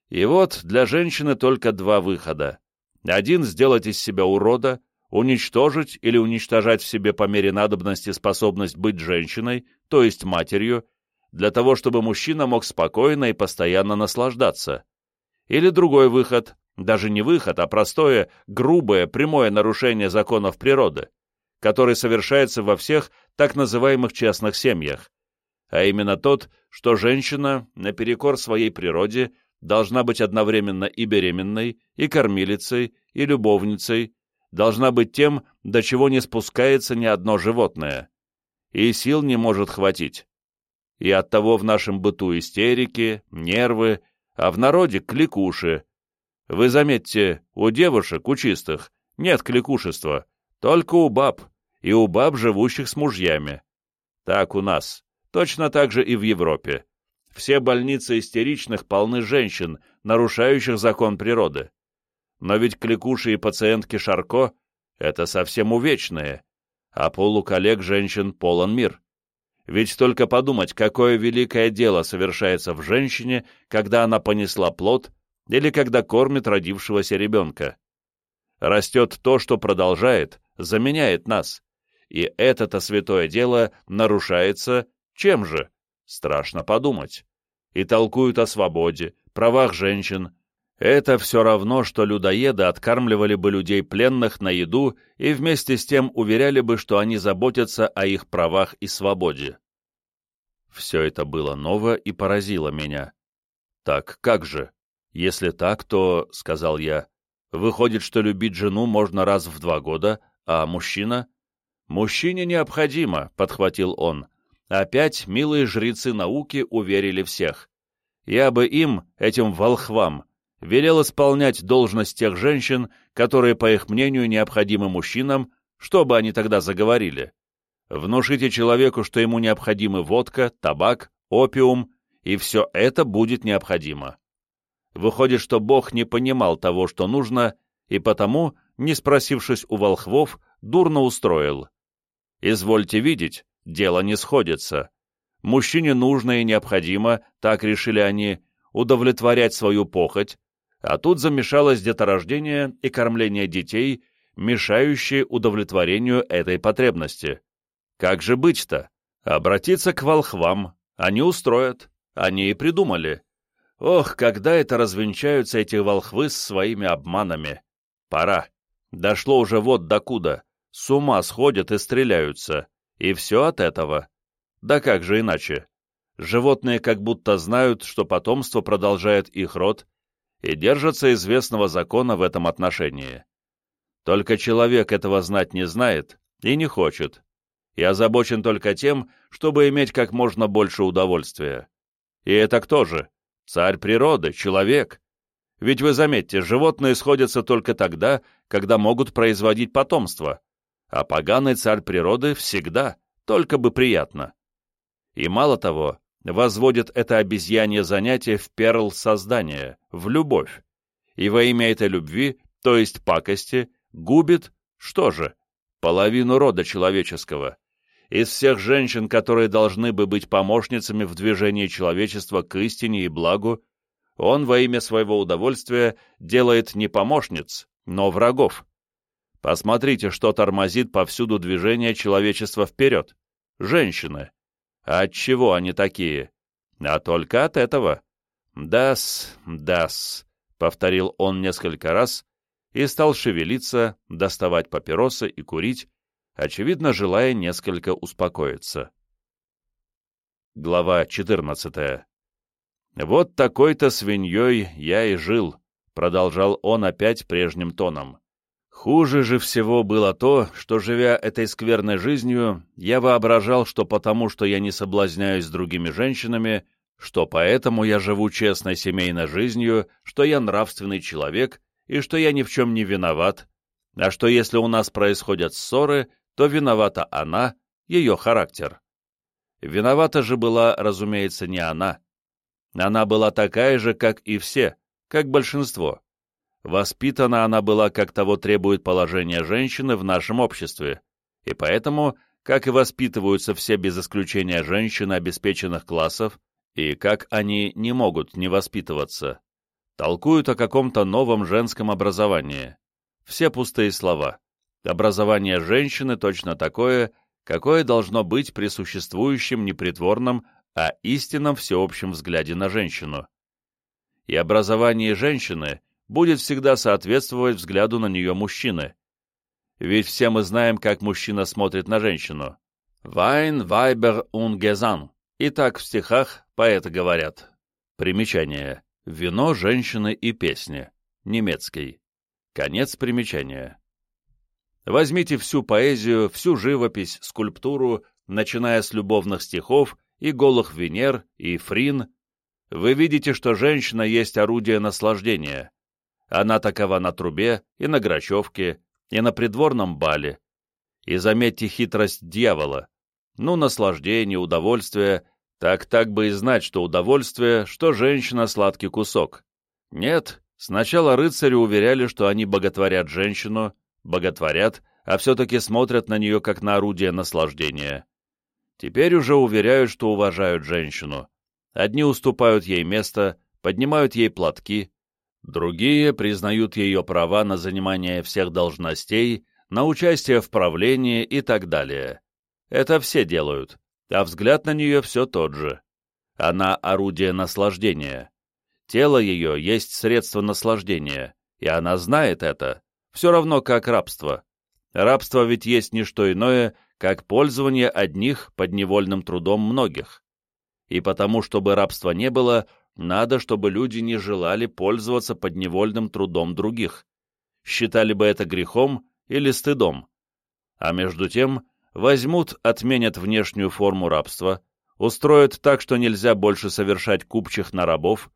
И вот для женщины только два выхода. Один — сделать из себя урода, уничтожить или уничтожать в себе по мере надобности способность быть женщиной, то есть матерью, для того, чтобы мужчина мог спокойно и постоянно наслаждаться. Или другой выход, даже не выход, а простое, грубое, прямое нарушение законов природы, который совершается во всех так называемых частных семьях, а именно тот, что женщина, наперекор своей природе, должна быть одновременно и беременной, и кормилицей, и любовницей, должна быть тем, до чего не спускается ни одно животное, и сил не может хватить. И оттого в нашем быту истерики, нервы, а в народе кликуши. Вы заметьте, у девушек, у чистых, нет кликушества, только у баб, и у баб, живущих с мужьями. Так у нас, точно так же и в Европе. Все больницы истеричных полны женщин, нарушающих закон природы. Но ведь кликуши и пациентки Шарко — это совсем увечные, а полуколлег женщин полон мир. Ведь только подумать, какое великое дело совершается в женщине, когда она понесла плод или когда кормит родившегося ребенка. Растет то, что продолжает, заменяет нас. И это-то святое дело нарушается чем же? Страшно подумать. И толкуют о свободе, правах женщин. Это все равно, что людоеды откармливали бы людей пленных на еду и вместе с тем уверяли бы, что они заботятся о их правах и свободе. Все это было ново и поразило меня. «Так как же? Если так, то, — сказал я, — выходит, что любить жену можно раз в два года, а мужчина? Мужчине необходимо, — подхватил он. Опять милые жрецы науки уверили всех. Я бы им, этим волхвам, велел исполнять должность тех женщин, которые, по их мнению, необходимы мужчинам, что бы они тогда заговорили. Внушите человеку, что ему необходимы водка, табак, опиум, и все это будет необходимо. Выходит, что Бог не понимал того, что нужно, и потому, не спросившись у волхвов, дурно устроил. Извольте видеть, дело не сходится. Мужчине нужно и необходимо, так решили они, удовлетворять свою похоть, а тут замешалось деторождение и кормление детей, мешающие удовлетворению этой потребности. Как же быть-то? Обратиться к волхвам. Они устроят. Они и придумали. Ох, когда это развенчаются эти волхвы с своими обманами. Пора. Дошло уже вот докуда. С ума сходят и стреляются. И все от этого. Да как же иначе? Животные как будто знают, что потомство продолжает их род, и держатся известного закона в этом отношении. Только человек этого знать не знает и не хочет, и озабочен только тем, чтобы иметь как можно больше удовольствия. И это кто же? Царь природы, человек. Ведь вы заметьте, животные сходятся только тогда, когда могут производить потомство, а поганый царь природы всегда, только бы приятно. И мало того, возводит это обезьянье занятие в перл создания, в любовь. И во имя этой любви, то есть пакости, губит, что же, половину рода человеческого. Из всех женщин, которые должны бы быть помощницами в движении человечества к истине и благу, он во имя своего удовольствия делает не помощниц, но врагов. Посмотрите, что тормозит повсюду движение человечества вперед. Женщины. А от чего они такие? А только от этого. «Дас, дас», — повторил он несколько раз и стал шевелиться, доставать папиросы и курить, очевидно, желая несколько успокоиться. Глава 14 «Вот такой-то свиньей я и жил», — продолжал он опять прежним тоном. Хуже же всего было то, что, живя этой скверной жизнью, я воображал, что потому, что я не соблазняюсь другими женщинами, что поэтому я живу честной семейной жизнью, что я нравственный человек и что я ни в чем не виноват, а что если у нас происходят ссоры, то виновата она, ее характер. Виновата же была, разумеется, не она. Она была такая же, как и все, как большинство. Воспитана она была, как того требует положение женщины в нашем обществе, и поэтому, как и воспитываются все без исключения женщины обеспеченных классов, и как они не могут не воспитываться, толкуют о каком-то новом женском образовании. Все пустые слова. Образование женщины точно такое, какое должно быть при существующем непритворном, а истинном всеобщем взгляде на женщину. И образование женщины будет всегда соответствовать взгляду на нее мужчины. Ведь все мы знаем, как мужчина смотрит на женщину. «Вайн, вайбер Gesang». И так в стихах поэты говорят. Примечание. «Вино, женщины и песни». Немецкий. Конец примечания. Возьмите всю поэзию, всю живопись, скульптуру, начиная с любовных стихов и голых Венер, и Фрин. Вы видите, что женщина есть орудие наслаждения. Она такова на трубе и на грачевке, и на придворном бале. И заметьте хитрость дьявола. Ну, наслаждение, удовольствие, так-так бы и знать, что удовольствие, что женщина сладкий кусок. Нет, сначала рыцари уверяли, что они боготворят женщину, боготворят, а все-таки смотрят на нее как на орудие наслаждения. Теперь уже уверяют, что уважают женщину. Одни уступают ей место, поднимают ей платки, Другие признают ее права на занимание всех должностей, на участие в правлении и так далее. Это все делают, а взгляд на нее все тот же. Она орудие наслаждения. Тело ее есть средство наслаждения, и она знает это, все равно как рабство. Рабство ведь есть не что иное, как пользование одних подневольным трудом многих. И потому, чтобы рабства не было, надо, чтобы люди не желали пользоваться подневольным трудом других. Считали бы это грехом или стыдом. А между тем возьмут, отменят внешнюю форму рабства, устроят так, что нельзя больше совершать купчих на рабов,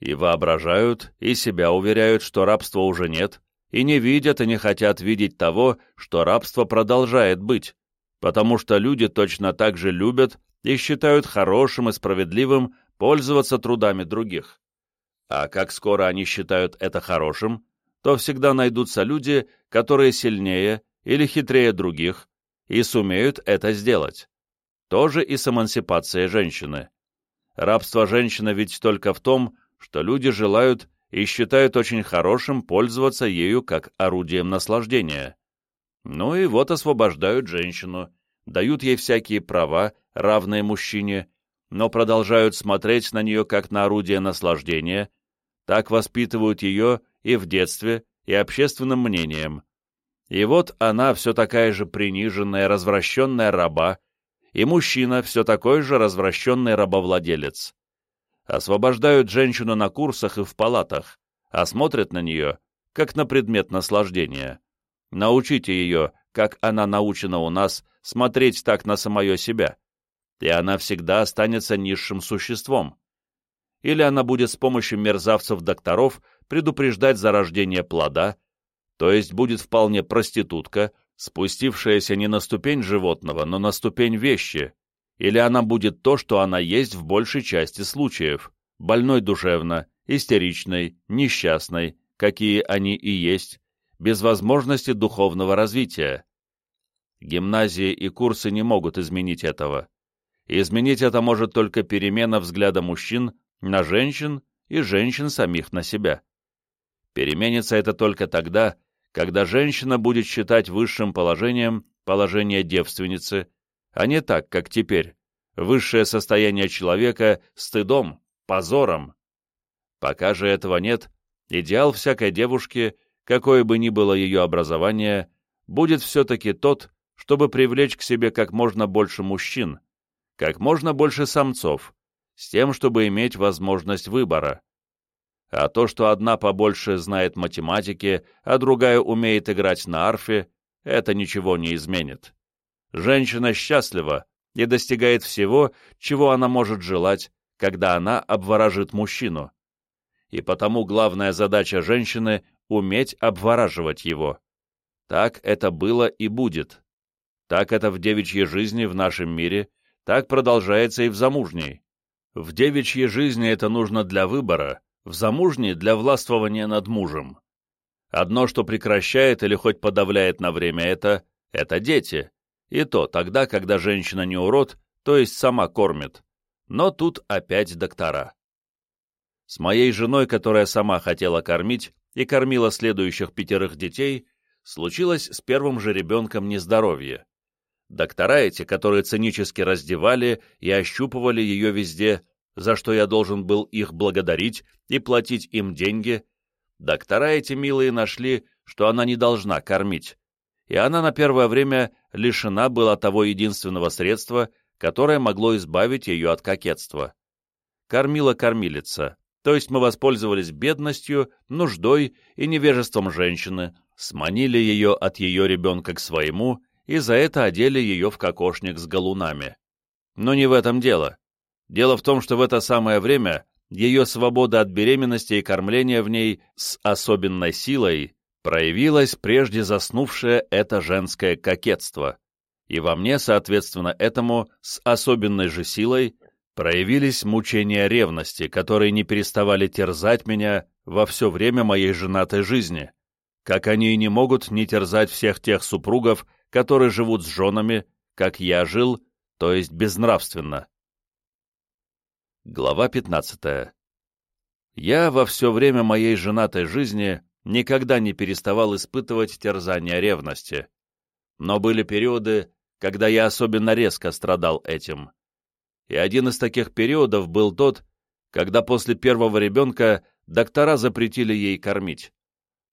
и воображают, и себя уверяют, что рабства уже нет, и не видят и не хотят видеть того, что рабство продолжает быть, потому что люди точно так же любят и считают хорошим и справедливым пользоваться трудами других. А как скоро они считают это хорошим, то всегда найдутся люди, которые сильнее или хитрее других и сумеют это сделать. Тоже и с эмансипацией женщины. Рабство женщины ведь только в том, что люди желают и считают очень хорошим пользоваться ею как орудием наслаждения. Ну и вот освобождают женщину, дают ей всякие права, равные мужчине, но продолжают смотреть на нее как на орудие наслаждения, так воспитывают ее и в детстве, и общественным мнением. И вот она все такая же приниженная, развращенная раба, и мужчина все такой же развращенный рабовладелец. Освобождают женщину на курсах и в палатах, а смотрят на нее, как на предмет наслаждения. Научите ее, как она научена у нас, смотреть так на самое себя, и она всегда останется низшим существом. Или она будет с помощью мерзавцев-докторов предупреждать зарождение плода, то есть будет вполне проститутка, спустившаяся не на ступень животного, но на ступень вещи, или она будет то, что она есть в большей части случаев, больной душевно, истеричной, несчастной, какие они и есть, без возможности духовного развития. Гимназии и курсы не могут изменить этого. Изменить это может только перемена взгляда мужчин на женщин и женщин самих на себя. Переменится это только тогда, когда женщина будет считать высшим положением положение девственницы, а не так, как теперь, высшее состояние человека стыдом, позором. Пока же этого нет, идеал всякой девушки какое бы ни было ее образование, будет все-таки тот, чтобы привлечь к себе как можно больше мужчин, как можно больше самцов, с тем, чтобы иметь возможность выбора. А то, что одна побольше знает математики, а другая умеет играть на арфе, это ничего не изменит. Женщина счастлива и достигает всего, чего она может желать, когда она обворожит мужчину. И потому главная задача женщины уметь обвораживать его. Так это было и будет. Так это в девичьей жизни в нашем мире, так продолжается и в замужней. В девичьей жизни это нужно для выбора, в замужней — для властвования над мужем. Одно, что прекращает или хоть подавляет на время это, — это дети. И то тогда, когда женщина не урод, то есть сама кормит. Но тут опять доктора. С моей женой, которая сама хотела кормить, и кормила следующих пятерых детей, случилось с первым же ребенком нездоровье. Доктора эти, которые цинически раздевали и ощупывали ее везде, за что я должен был их благодарить и платить им деньги, доктора эти милые нашли, что она не должна кормить, и она на первое время лишена была того единственного средства, которое могло избавить ее от кокетства. Кормила кормилица, то есть мы воспользовались бедностью, нуждой и невежеством женщины, сманили ее от ее ребенка к своему и за это одели ее в кокошник с галунами. Но не в этом дело. Дело в том, что в это самое время ее свобода от беременности и кормления в ней с особенной силой проявилась прежде заснувшее это женское кокетство, и во мне, соответственно этому, с особенной же силой проявились мучения ревности, которые не переставали терзать меня во все время моей женатой жизни, как они и не могут не терзать всех тех супругов, которые живут с женами, как я жил, то есть безнравственно. Глава 15. Я во все время моей женатой жизни никогда не переставал испытывать терзание ревности. Но были периоды, когда я особенно резко страдал этим и один из таких периодов был тот, когда после первого ребенка доктора запретили ей кормить.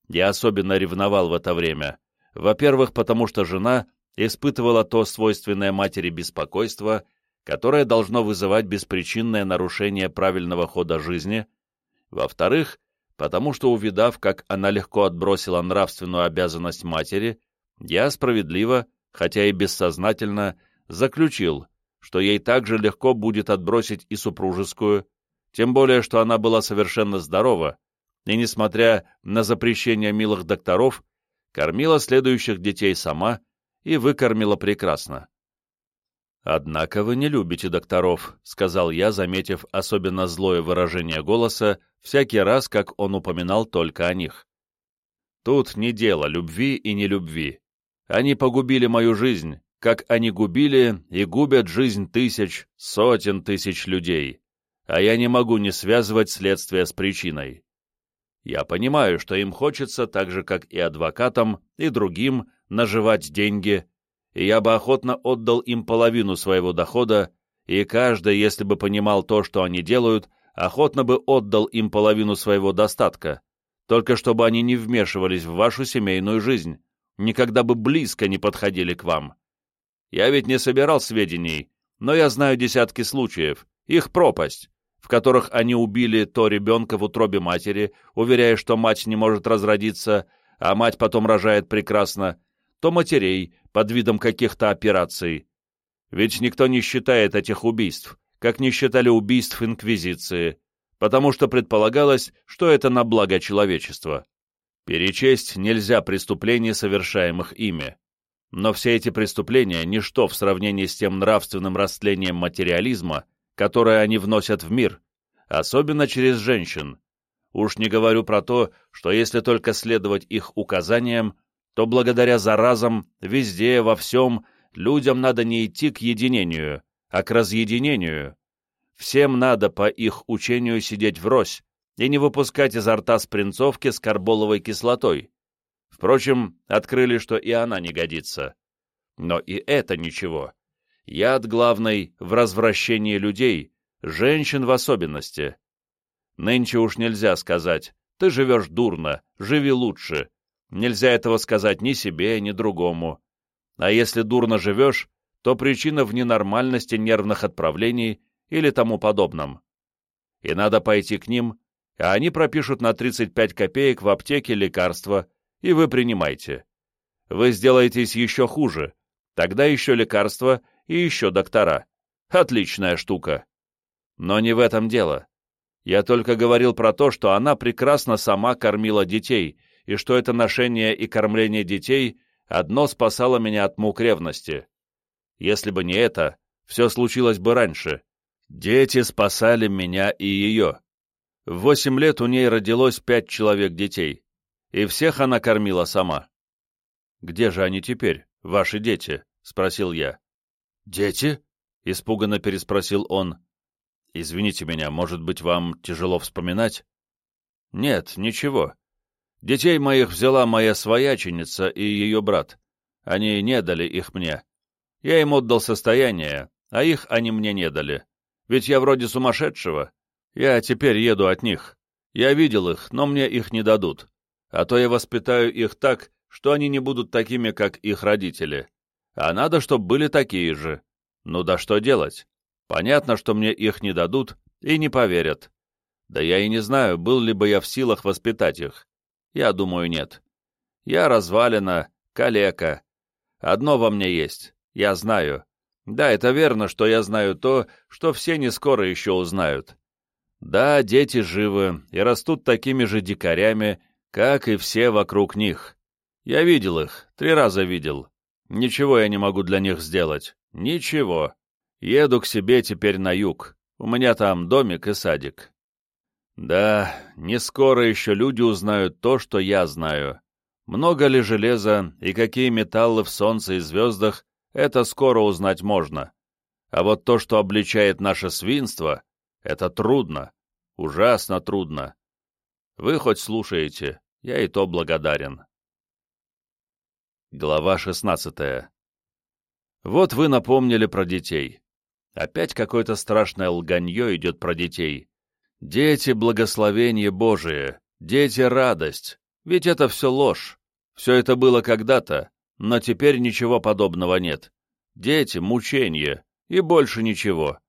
Я особенно ревновал в это время. Во-первых, потому что жена испытывала то свойственное матери беспокойство, которое должно вызывать беспричинное нарушение правильного хода жизни. Во-вторых, потому что, увидав, как она легко отбросила нравственную обязанность матери, я справедливо, хотя и бессознательно, заключил, что ей также легко будет отбросить и супружескую, тем более, что она была совершенно здорова, и, несмотря на запрещение милых докторов, кормила следующих детей сама и выкормила прекрасно. «Однако вы не любите докторов», — сказал я, заметив особенно злое выражение голоса всякий раз, как он упоминал только о них. «Тут не дело любви и нелюбви. Они погубили мою жизнь, как они губили и губят жизнь тысяч, сотен тысяч людей. а я не могу не связывать следствие с причиной. Я понимаю, что им хочется, так же, как и адвокатам, и другим, наживать деньги, и я бы охотно отдал им половину своего дохода, и каждый, если бы понимал то, что они делают, охотно бы отдал им половину своего достатка, только чтобы они не вмешивались в вашу семейную жизнь, никогда бы близко не подходили к вам. Я ведь не собирал сведений, но я знаю десятки случаев, их пропасть, в которых они убили то ребенка в утробе матери, уверяя, что мать не может разродиться, а мать потом рожает прекрасно, то матерей под видом каких-то операций. Ведь никто не считает этих убийств, как не считали убийств Инквизиции, потому что предполагалось, что это на благо человечества. Перечесть нельзя преступлений, совершаемых ими. Но все эти преступления – ничто в сравнении с тем нравственным растлением материализма, которое они вносят в мир, особенно через женщин. Уж не говорю про то, что если только следовать их указаниям, то благодаря заразам везде, во всем, людям надо не идти к единению, а к разъединению. Всем надо по их учению сидеть врозь и не выпускать изо рта спринцовки с карболовой кислотой. Впрочем, открыли, что и она не годится. Но и это ничего. Яд главный в развращении людей, женщин в особенности. Нынче уж нельзя сказать, ты живешь дурно, живи лучше, Нельзя этого сказать ни себе, ни другому. А если дурно живешь, то причина в ненормальности нервных отправлений или тому подобном. И надо пойти к ним, а они пропишут на 35 копеек в аптеке лекарства, и вы принимайте. Вы сделаетесь еще хуже, тогда еще лекарства и еще доктора. Отличная штука. Но не в этом дело. Я только говорил про то, что она прекрасно сама кормила детей, и что это ношение и кормление детей одно спасало меня от мук ревности. Если бы не это, все случилось бы раньше. Дети спасали меня и ее. В восемь лет у ней родилось пять человек детей, и всех она кормила сама. «Где же они теперь, ваши дети?» — спросил я. «Дети?» — испуганно переспросил он. «Извините меня, может быть, вам тяжело вспоминать?» «Нет, ничего. Детей моих взяла моя свояченица и ее брат. Они не дали их мне. Я им отдал состояние, а их они мне не дали. Ведь я вроде сумасшедшего. Я теперь еду от них. Я видел их, но мне их не дадут. А то я воспитаю их так, что они не будут такими, как их родители. А надо, чтобы были такие же. Ну да что делать? Понятно, что мне их не дадут и не поверят. Да я и не знаю, был ли бы я в силах воспитать их. Я думаю, нет. Я развалина, калека. Одно во мне есть, я знаю. Да, это верно, что я знаю то, что все не скоро еще узнают. Да, дети живы и растут такими же дикарями, как и все вокруг них. Я видел их, три раза видел. Ничего я не могу для них сделать. Ничего. Еду к себе теперь на юг. У меня там домик и садик. Да, не скоро еще люди узнают то, что я знаю. Много ли железа и какие металлы в солнце и звездах, это скоро узнать можно. А вот то, что обличает наше свинство, это трудно, ужасно трудно. Вы хоть слушаете, я и то благодарен. Глава 16 Вот вы напомнили про детей. Опять какое-то страшное лганье идет про детей. Дети — благословение Божие, дети — радость, ведь это все ложь. Все это было когда-то, но теперь ничего подобного нет. Дети — мучение, и больше ничего.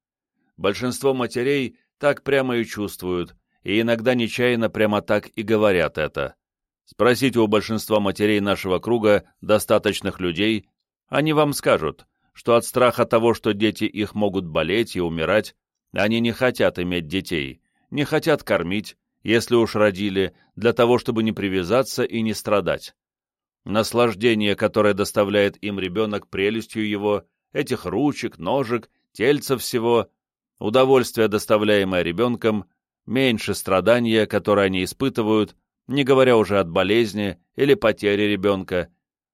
Большинство матерей так прямо и чувствуют, и иногда нечаянно прямо так и говорят это. Спросите у большинства матерей нашего круга достаточных людей, они вам скажут, что от страха того, что дети их могут болеть и умирать, они не хотят иметь детей, не хотят кормить, если уж родили, для того, чтобы не привязаться и не страдать. Наслаждение, которое доставляет им ребенок прелестью его, этих ручек, ножек, тельца всего, удовольствие, доставляемое ребенком, меньше страдания, которые они испытывают, не говоря уже от болезни или потери ребенка,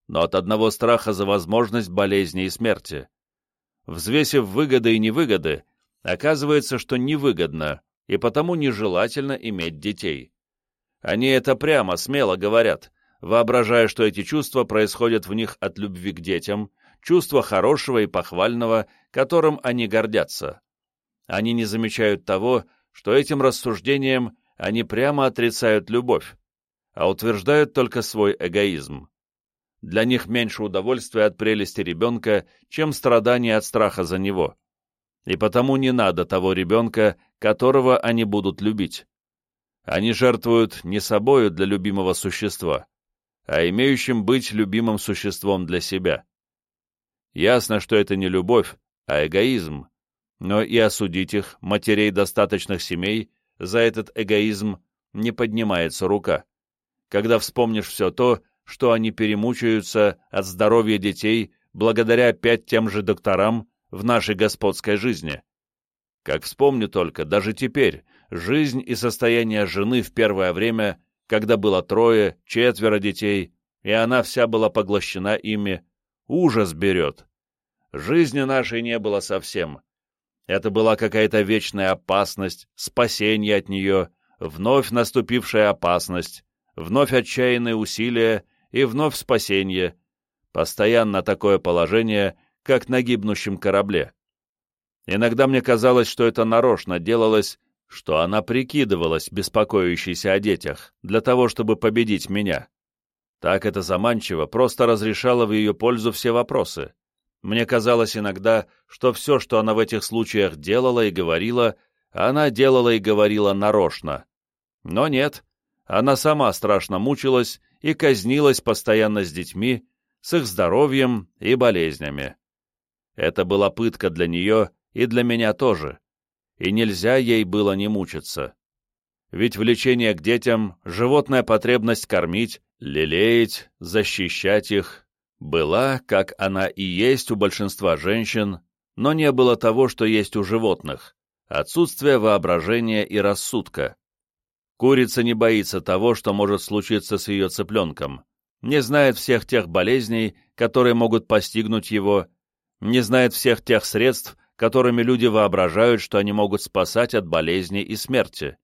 но от одного страха за возможность болезни и смерти. Взвесив выгоды и невыгоды, оказывается, что невыгодно и потому нежелательно иметь детей. Они это прямо, смело говорят, воображая, что эти чувства происходят в них от любви к детям, чувства хорошего и похвального, которым они гордятся. Они не замечают того, что этим рассуждением они прямо отрицают любовь, а утверждают только свой эгоизм. Для них меньше удовольствия от прелести ребенка, чем страдания от страха за него. И потому не надо того ребенка, которого они будут любить. Они жертвуют не собою для любимого существа, а имеющим быть любимым существом для себя. Ясно, что это не любовь, а эгоизм, но и осудить их, матерей достаточных семей, за этот эгоизм не поднимается рука. Когда вспомнишь все то, что они перемучаются от здоровья детей благодаря опять тем же докторам в нашей господской жизни. Как вспомню только, даже теперь, жизнь и состояние жены в первое время, когда было трое, четверо детей, и она вся была поглощена ими, ужас берет. Жизни нашей не было совсем. Это была какая-то вечная опасность, спасение от нее, вновь наступившая опасность, вновь отчаянные усилия и вновь спасение, постоянно такое положение, как на гибнущем корабле. Иногда мне казалось, что это нарочно делалось, что она прикидывалась, беспокоящейся о детях, для того, чтобы победить меня. Так это заманчиво, просто разрешало в ее пользу все вопросы. Мне казалось иногда, что все, что она в этих случаях делала и говорила, она делала и говорила нарочно. Но нет, она сама страшно мучилась и казнилась постоянно с детьми, с их здоровьем и болезнями. Это была пытка для нее и для меня тоже, и нельзя ей было не мучиться. Ведь влечение к детям, животная потребность кормить, лелеять, защищать их, была, как она и есть у большинства женщин, но не было того, что есть у животных, отсутствие воображения и рассудка. Курица не боится того, что может случиться с ее цыпленком, не знает всех тех болезней, которые могут постигнуть его, не знает всех тех средств, которыми люди воображают, что они могут спасать от болезни и смерти.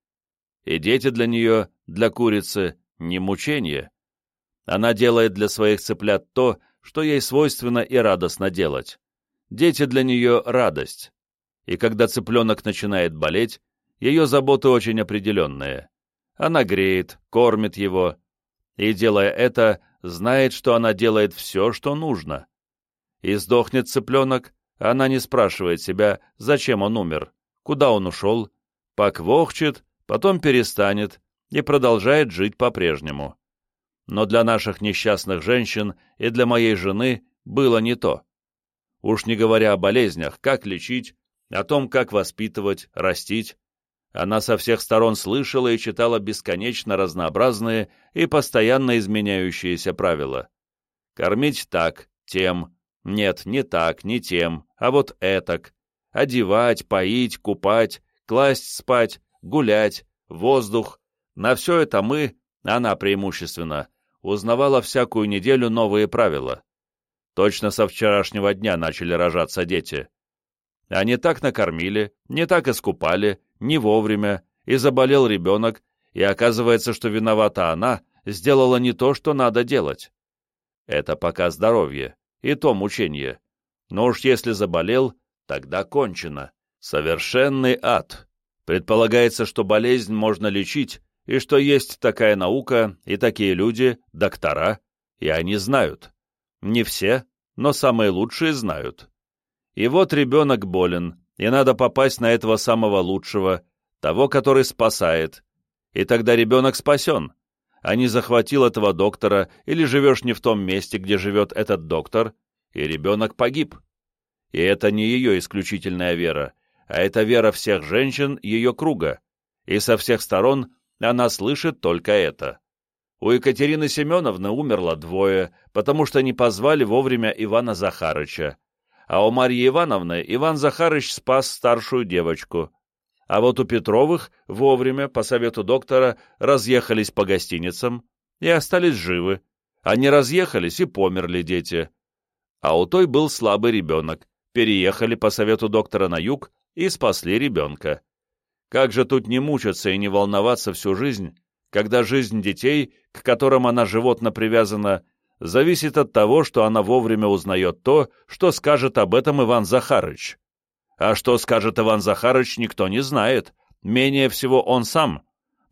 И дети для нее, для курицы, не мучение. Она делает для своих цыплят то, что ей свойственно и радостно делать. Дети для нее — радость. И когда цыпленок начинает болеть, ее заботы очень определенные. Она греет, кормит его, и, делая это, знает, что она делает все, что нужно. И сдохнет цыпленок, она не спрашивает себя, зачем он умер, куда он ушел, поквохчет, потом перестанет и продолжает жить по-прежнему. Но для наших несчастных женщин и для моей жены было не то. Уж не говоря о болезнях, как лечить, о том, как воспитывать, растить, она со всех сторон слышала и читала бесконечно разнообразные и постоянно изменяющиеся правила. Кормить так, тем, нет, не так, не тем, а вот этак. Одевать, поить, купать, класть спать, гулять, воздух. На все это мы, она преимущественно, узнавала всякую неделю новые правила. Точно со вчерашнего дня начали рожаться дети. Не так накормили, не так искупали, не вовремя, и заболел ребенок, и оказывается, что виновата она, сделала не то, что надо делать. Это пока здоровье, и то мучение. Но уж если заболел, тогда кончено. Совершенный ад. Предполагается, что болезнь можно лечить, и что есть такая наука и такие люди, доктора, и они знают. Не все, но самые лучшие знают. И вот ребенок болен, и надо попасть на этого самого лучшего, того, который спасает. И тогда ребенок спасен, а не захватил этого доктора или живешь не в том месте, где живет этот доктор, и ребенок погиб. И это не ее исключительная вера, а это вера всех женщин ее круга, и со всех сторон она слышит только это. У Екатерины Семеновны умерло двое, потому что не позвали вовремя Ивана Захарыча, а у Марьи Ивановны Иван Захарыч спас старшую девочку. А вот у Петровых вовремя, по совету доктора, разъехались по гостиницам и остались живы. Они разъехались и померли дети. А у той был слабый ребенок. Переехали по совету доктора на юг, и спасли ребенка. Как же тут не мучиться и не волноваться всю жизнь, когда жизнь детей, к которым она животно привязана, зависит от того, что она вовремя узнает то, что скажет об этом Иван Захарыч. А что скажет Иван Захарыч, никто не знает, менее всего он сам,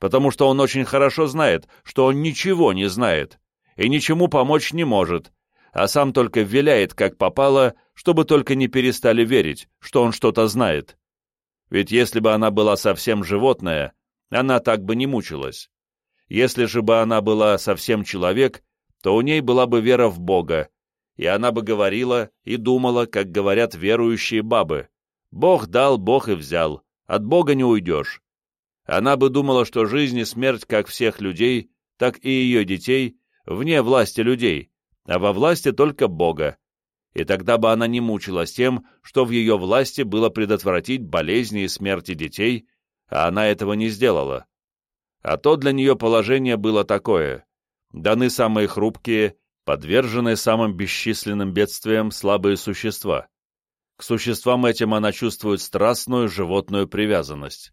потому что он очень хорошо знает, что он ничего не знает и ничему помочь не может, а сам только виляет, как попало, чтобы только не перестали верить, что он что-то знает. Ведь если бы она была совсем животное, она так бы не мучилась. Если же бы она была совсем человек, то у ней была бы вера в Бога, и она бы говорила и думала, как говорят верующие бабы. Бог дал, Бог и взял, от Бога не уйдешь. Она бы думала, что жизнь и смерть как всех людей, так и ее детей вне власти людей, а во власти только Бога. И тогда бы она не мучилась тем, что в ее власти было предотвратить болезни и смерти детей, а она этого не сделала. А то для нее положение было такое. Даны самые хрупкие, подверженные самым бесчисленным бедствиям слабые существа. К существам этим она чувствует страстную животную привязанность.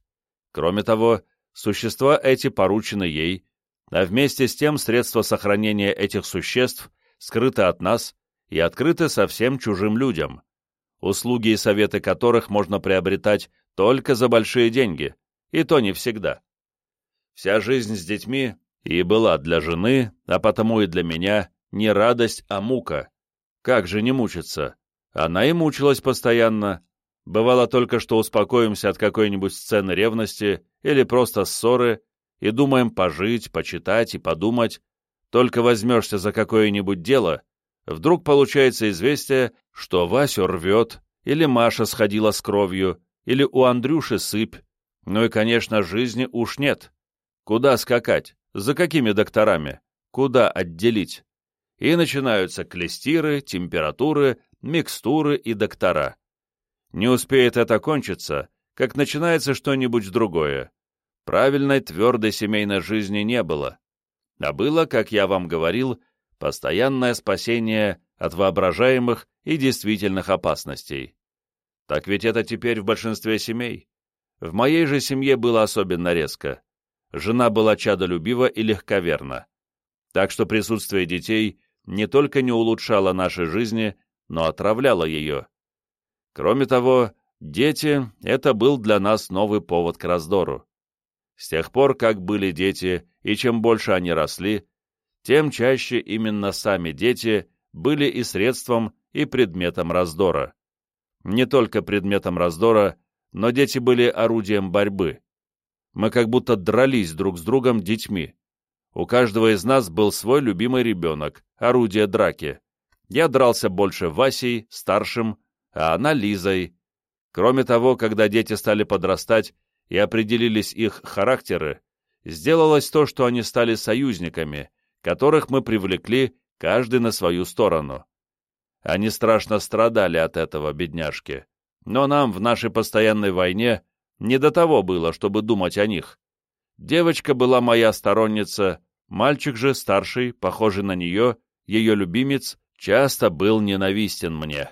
Кроме того, существа эти поручены ей, а вместе с тем средства сохранения этих существ скрыты от нас и открыты совсем чужим людям, услуги и советы которых можно приобретать только за большие деньги, и то не всегда. Вся жизнь с детьми и была для жены, а потому и для меня, не радость, а мука. Как же не мучиться? Она и мучилась постоянно. Бывало только, что успокоимся от какой-нибудь сцены ревности или просто ссоры и думаем пожить, почитать и подумать. Только возьмешься за какое-нибудь дело, вдруг получается известие, что Васю рвет, или Маша сходила с кровью, или у Андрюши сыпь. Ну и, конечно, жизни уж нет. Куда скакать? За какими докторами? Куда отделить? И начинаются клестиры, температуры, микстуры и доктора. Не успеет это кончиться, как начинается что-нибудь другое. Правильной твердой семейной жизни не было. А было, как я вам говорил, постоянное спасение от воображаемых и действительных опасностей. Так ведь это теперь в большинстве семей. В моей же семье было особенно резко жена была чадолюбива и легковерна. Так что присутствие детей не только не улучшало нашей жизни, но отравляло ее. Кроме того, дети — это был для нас новый повод к раздору. С тех пор, как были дети, и чем больше они росли, тем чаще именно сами дети были и средством, и предметом раздора. Не только предметом раздора, но дети были орудием борьбы мы как будто дрались друг с другом детьми. У каждого из нас был свой любимый ребенок, орудие драки. Я дрался больше Васей, старшим, а она Лизой. Кроме того, когда дети стали подрастать и определились их характеры, сделалось то, что они стали союзниками, которых мы привлекли каждый на свою сторону. Они страшно страдали от этого, бедняжки. Но нам в нашей постоянной войне не до того было, чтобы думать о них. Девочка была моя сторонница, мальчик же, старший, похожий на нее, ее любимец, часто был ненавистен мне.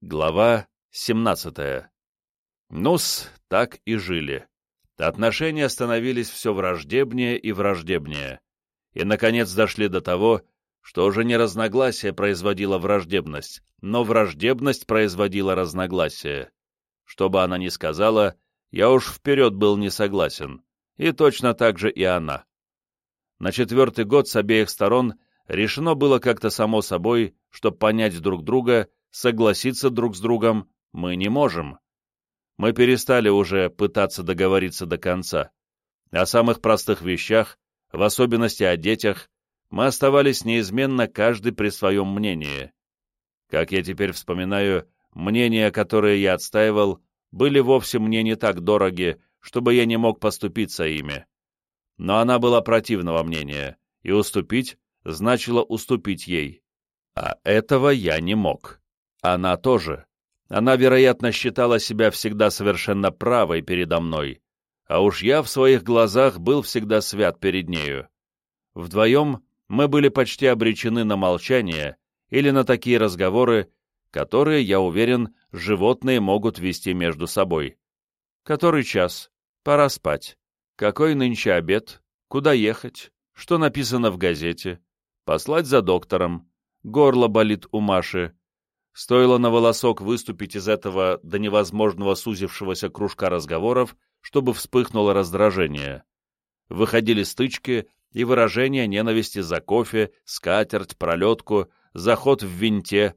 Глава 17 Нус, так и жили. Отношения становились все враждебнее и враждебнее. И, наконец, дошли до того, что уже не разногласие производило враждебность, но враждебность производила разногласие. Что бы она ни сказала, я уж вперед был не согласен, и точно так же и она. На четвертый год с обеих сторон решено было как-то само собой, что понять друг друга, согласиться друг с другом мы не можем. Мы перестали уже пытаться договориться до конца. О самых простых вещах, в особенности о детях, мы оставались неизменно каждый при своем мнении. Как я теперь вспоминаю, мнения, которые я отстаивал, были вовсе мне не так дороги, чтобы я не мог поступиться ими. Но она была противного мнения, и уступить значило уступить ей. А этого я не мог. Она тоже. Она, вероятно, считала себя всегда совершенно правой передо мной, а уж я в своих глазах был всегда свят перед нею. Вдвоем мы были почти обречены на молчание или на такие разговоры, которые, я уверен, животные могут вести между собой. Который час? Пора спать. Какой нынче обед? Куда ехать? Что написано в газете? Послать за доктором. Горло болит у Маши. Стоило на волосок выступить из этого до невозможного сузившегося кружка разговоров, чтобы вспыхнуло раздражение. Выходили стычки и выражения ненависти за кофе, скатерть, пролетку, заход в винте.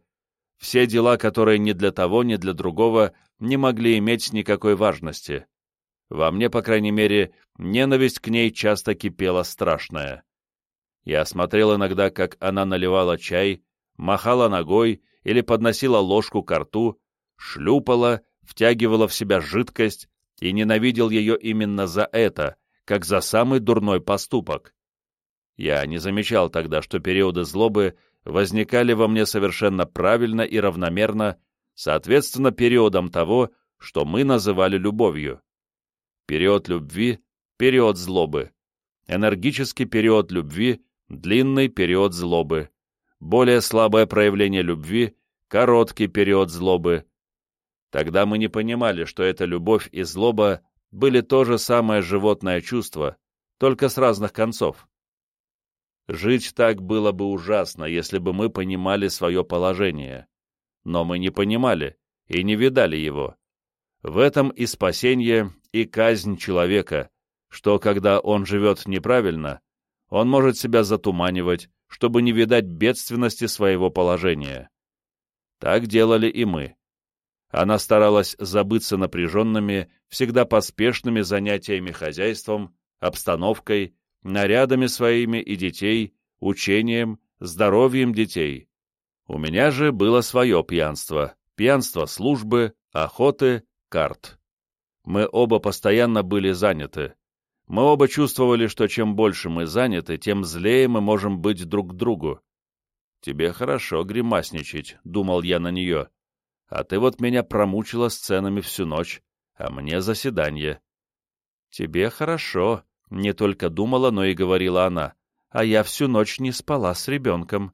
Все дела, которые ни для того, ни для другого не могли иметь никакой важности. Во мне, по крайней мере, ненависть к ней часто кипела страшная. Я смотрел иногда, как она наливала чай, махала ногой или подносила ложку к рту, шлюпала, втягивала в себя жидкость и ненавидел ее именно за это, как за самый дурной поступок. Я не замечал тогда, что периоды злобы возникали во мне совершенно правильно и равномерно, соответственно периодам того, что мы называли любовью. Период любви — период злобы. Энергический период любви — длинный период злобы. Более слабое проявление любви — короткий период злобы. Тогда мы не понимали, что эта любовь и злоба были то же самое животное чувство, только с разных концов. Жить так было бы ужасно, если бы мы понимали свое положение. Но мы не понимали и не видали его. В этом и спасение, и казнь человека, что когда он живет неправильно, он может себя затуманивать, чтобы не видать бедственности своего положения. Так делали и мы. Она старалась забыться напряженными, всегда поспешными занятиями хозяйством, обстановкой, нарядами своими и детей, учением, здоровьем детей. У меня же было свое пьянство, пьянство службы, охоты, карт. Мы оба постоянно были заняты. Мы оба чувствовали, что чем больше мы заняты, тем злее мы можем быть друг к другу. «Тебе хорошо гримасничать», — думал я на нее. «А ты вот меня промучила сценами всю ночь, а мне заседание». «Тебе хорошо», — не только думала, но и говорила она, «а я всю ночь не спала с ребенком».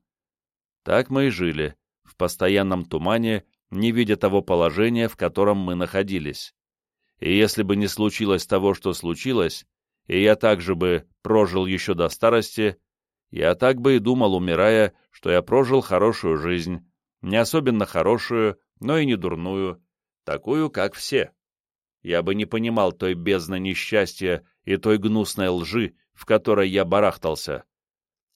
Так мы и жили, в постоянном тумане, не видя того положения, в котором мы находились. И если бы не случилось того, что случилось, и я также бы прожил еще до старости, я так бы и думал, умирая, что я прожил хорошую жизнь, не особенно хорошую, но и не дурную, такую, как все. Я бы не понимал той бездны несчастья и той гнусной лжи, в которой я барахтался.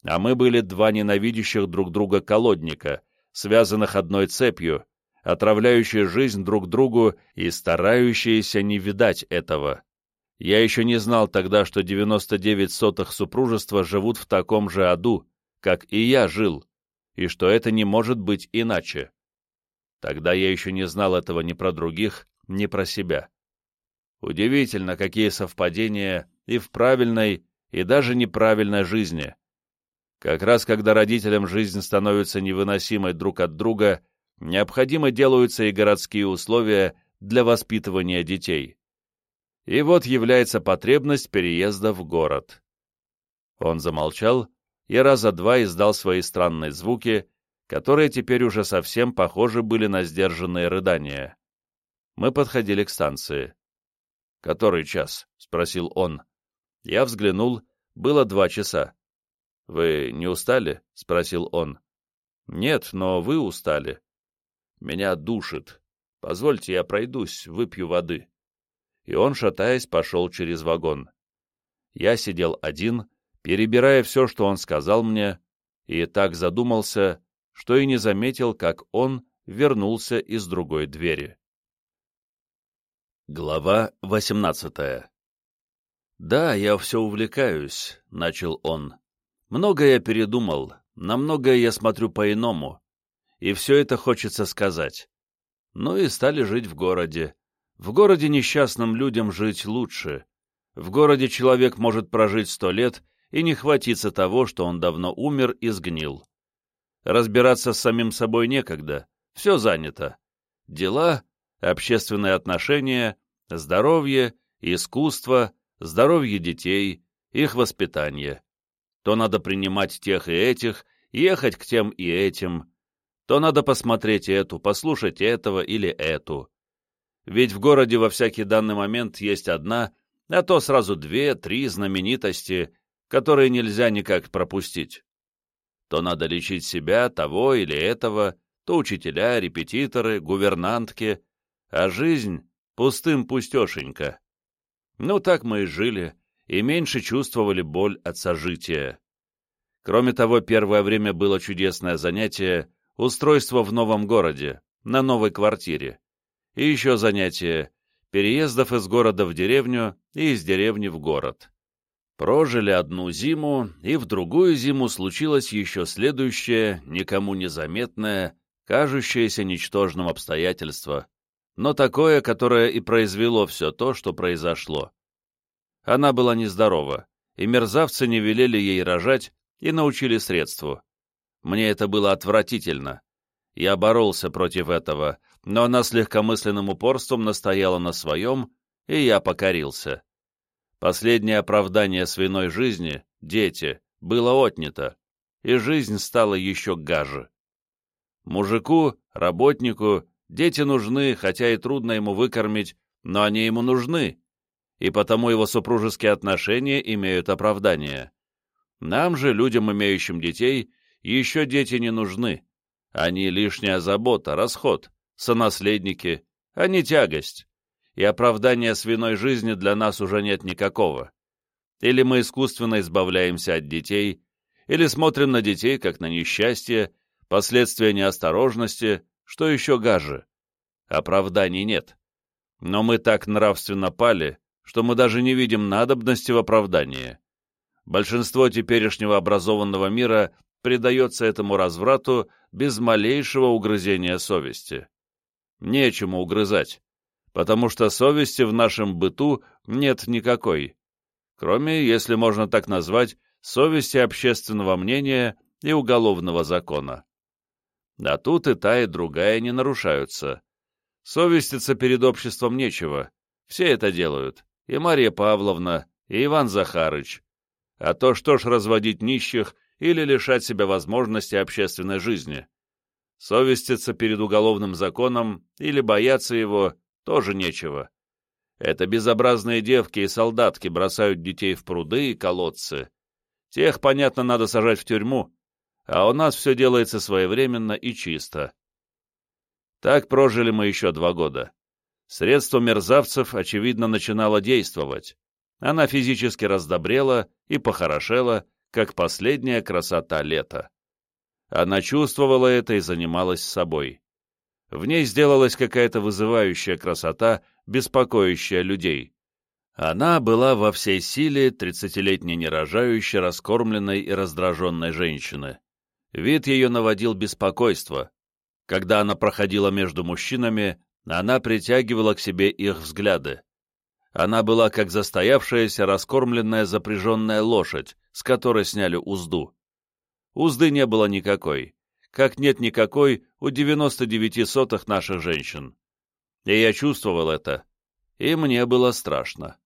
А мы были два ненавидящих друг друга колодника, связанных одной цепью, отравляющие жизнь друг другу и старающиеся не видать этого. Я еще не знал тогда, что 99 сотых супружества живут в таком же аду, как и я жил, и что это не может быть иначе. Тогда я еще не знал этого ни про других, ни про себя. Удивительно, какие совпадения и в правильной, и даже неправильной жизни. Как раз когда родителям жизнь становится невыносимой друг от друга, необходимы делаются и городские условия для воспитывания детей. И вот является потребность переезда в город. Он замолчал и раза два издал свои странные звуки, которые теперь уже совсем похожи были на сдержанные рыдания. Мы подходили к станции. «Который час?» — спросил он. Я взглянул, было два часа. «Вы не устали?» — спросил он. «Нет, но вы устали». «Меня душит. Позвольте, я пройдусь, выпью воды» и он, шатаясь, пошел через вагон. Я сидел один, перебирая все, что он сказал мне, и так задумался, что и не заметил, как он вернулся из другой двери. Глава восемнадцатая «Да, я все увлекаюсь», — начал он. «Многое я передумал, на многое я смотрю по-иному, и все это хочется сказать. Ну и стали жить в городе, в городе несчастным людям жить лучше. В городе человек может прожить сто лет и не хватиться того, что он давно умер и сгнил. Разбираться с самим собой некогда, все занято. Дела, общественные отношения, здоровье, искусство, здоровье детей, их воспитание. То надо принимать тех и этих, ехать к тем и этим. то надо посмотреть эту, послушать этого или эту. Ведь в городе во всякий данный момент есть одна, а то сразу две, три знаменитости, которые нельзя никак пропустить. То надо лечить себя, того или этого, то учителя, репетиторы, гувернантки, а жизнь пустым пустешенька. Ну, так мы и жили, и меньше чувствовали боль от сожития. Кроме того, первое время было чудесное занятие — устройство в новом городе, на новой квартире. И еще занятие — переездов из города в деревню и из деревни в город. Прожили одну зиму, и в другую зиму случилось еще следующее, никому незаметное, кажущееся ничтожным обстоятельство, но такое, которое и произвело все то, что произошло. Она была нездорова, и мерзавцы не велели ей рожать и научили средству. Мне это было отвратительно. Я боролся против этого, но она с легкомысленным упорством настояла на своем, и я покорился. Последнее оправдание свиной жизни, дети, было отнято, и жизнь стала еще гаже. Мужику, работнику, дети нужны, хотя и трудно ему выкормить, но они ему нужны, и потому его супружеские отношения имеют оправдание. Нам же, людям, имеющим детей, еще дети не нужны. Они лишняя забота, расход, сонаследники, а не тягость. И оправдания свиной жизни для нас уже нет никакого. Или мы искусственно избавляемся от детей, или смотрим на детей как на несчастье, последствия неосторожности, что еще гаже. Оправданий нет. Но мы так нравственно пали, что мы даже не видим надобности в оправдании. Большинство теперешнего образованного мира предается этому разврату без малейшего угрызения совести. Нечему угрызать, потому что совести в нашем быту нет никакой, кроме, если можно так назвать, совести общественного мнения и уголовного закона. А тут и та, и другая не нарушаются. Совеститься перед обществом нечего, все это делают, и Мария Павловна, и Иван Захарыч. А то что ж разводить нищих или лишать себя возможности общественной жизни? Совеститься перед уголовным законом или бояться его тоже нечего. Это безобразные девки и солдатки бросают детей в пруды и колодцы. Тех, понятно, надо сажать в тюрьму, а у нас все делается своевременно и чисто. Так прожили мы еще два года. Средство мерзавцев, очевидно, начинало действовать. Она физически раздобрела и похорошела, как последняя красота лета. Она чувствовала это и занималась собой. В ней сделалась какая-то вызывающая красота, беспокоящая людей. Она была во всей силе тридцатилетней нерожающей, раскормленной и раздраженной женщины. Вид ее наводил беспокойство. Когда она проходила между мужчинами, она притягивала к себе их взгляды. Она была как застоявшаяся, раскормленная запряженная лошадь, с которой сняли узду. Узды не было никакой, как нет никакой у 99 сотых наших женщин. И я чувствовал это, и мне было страшно.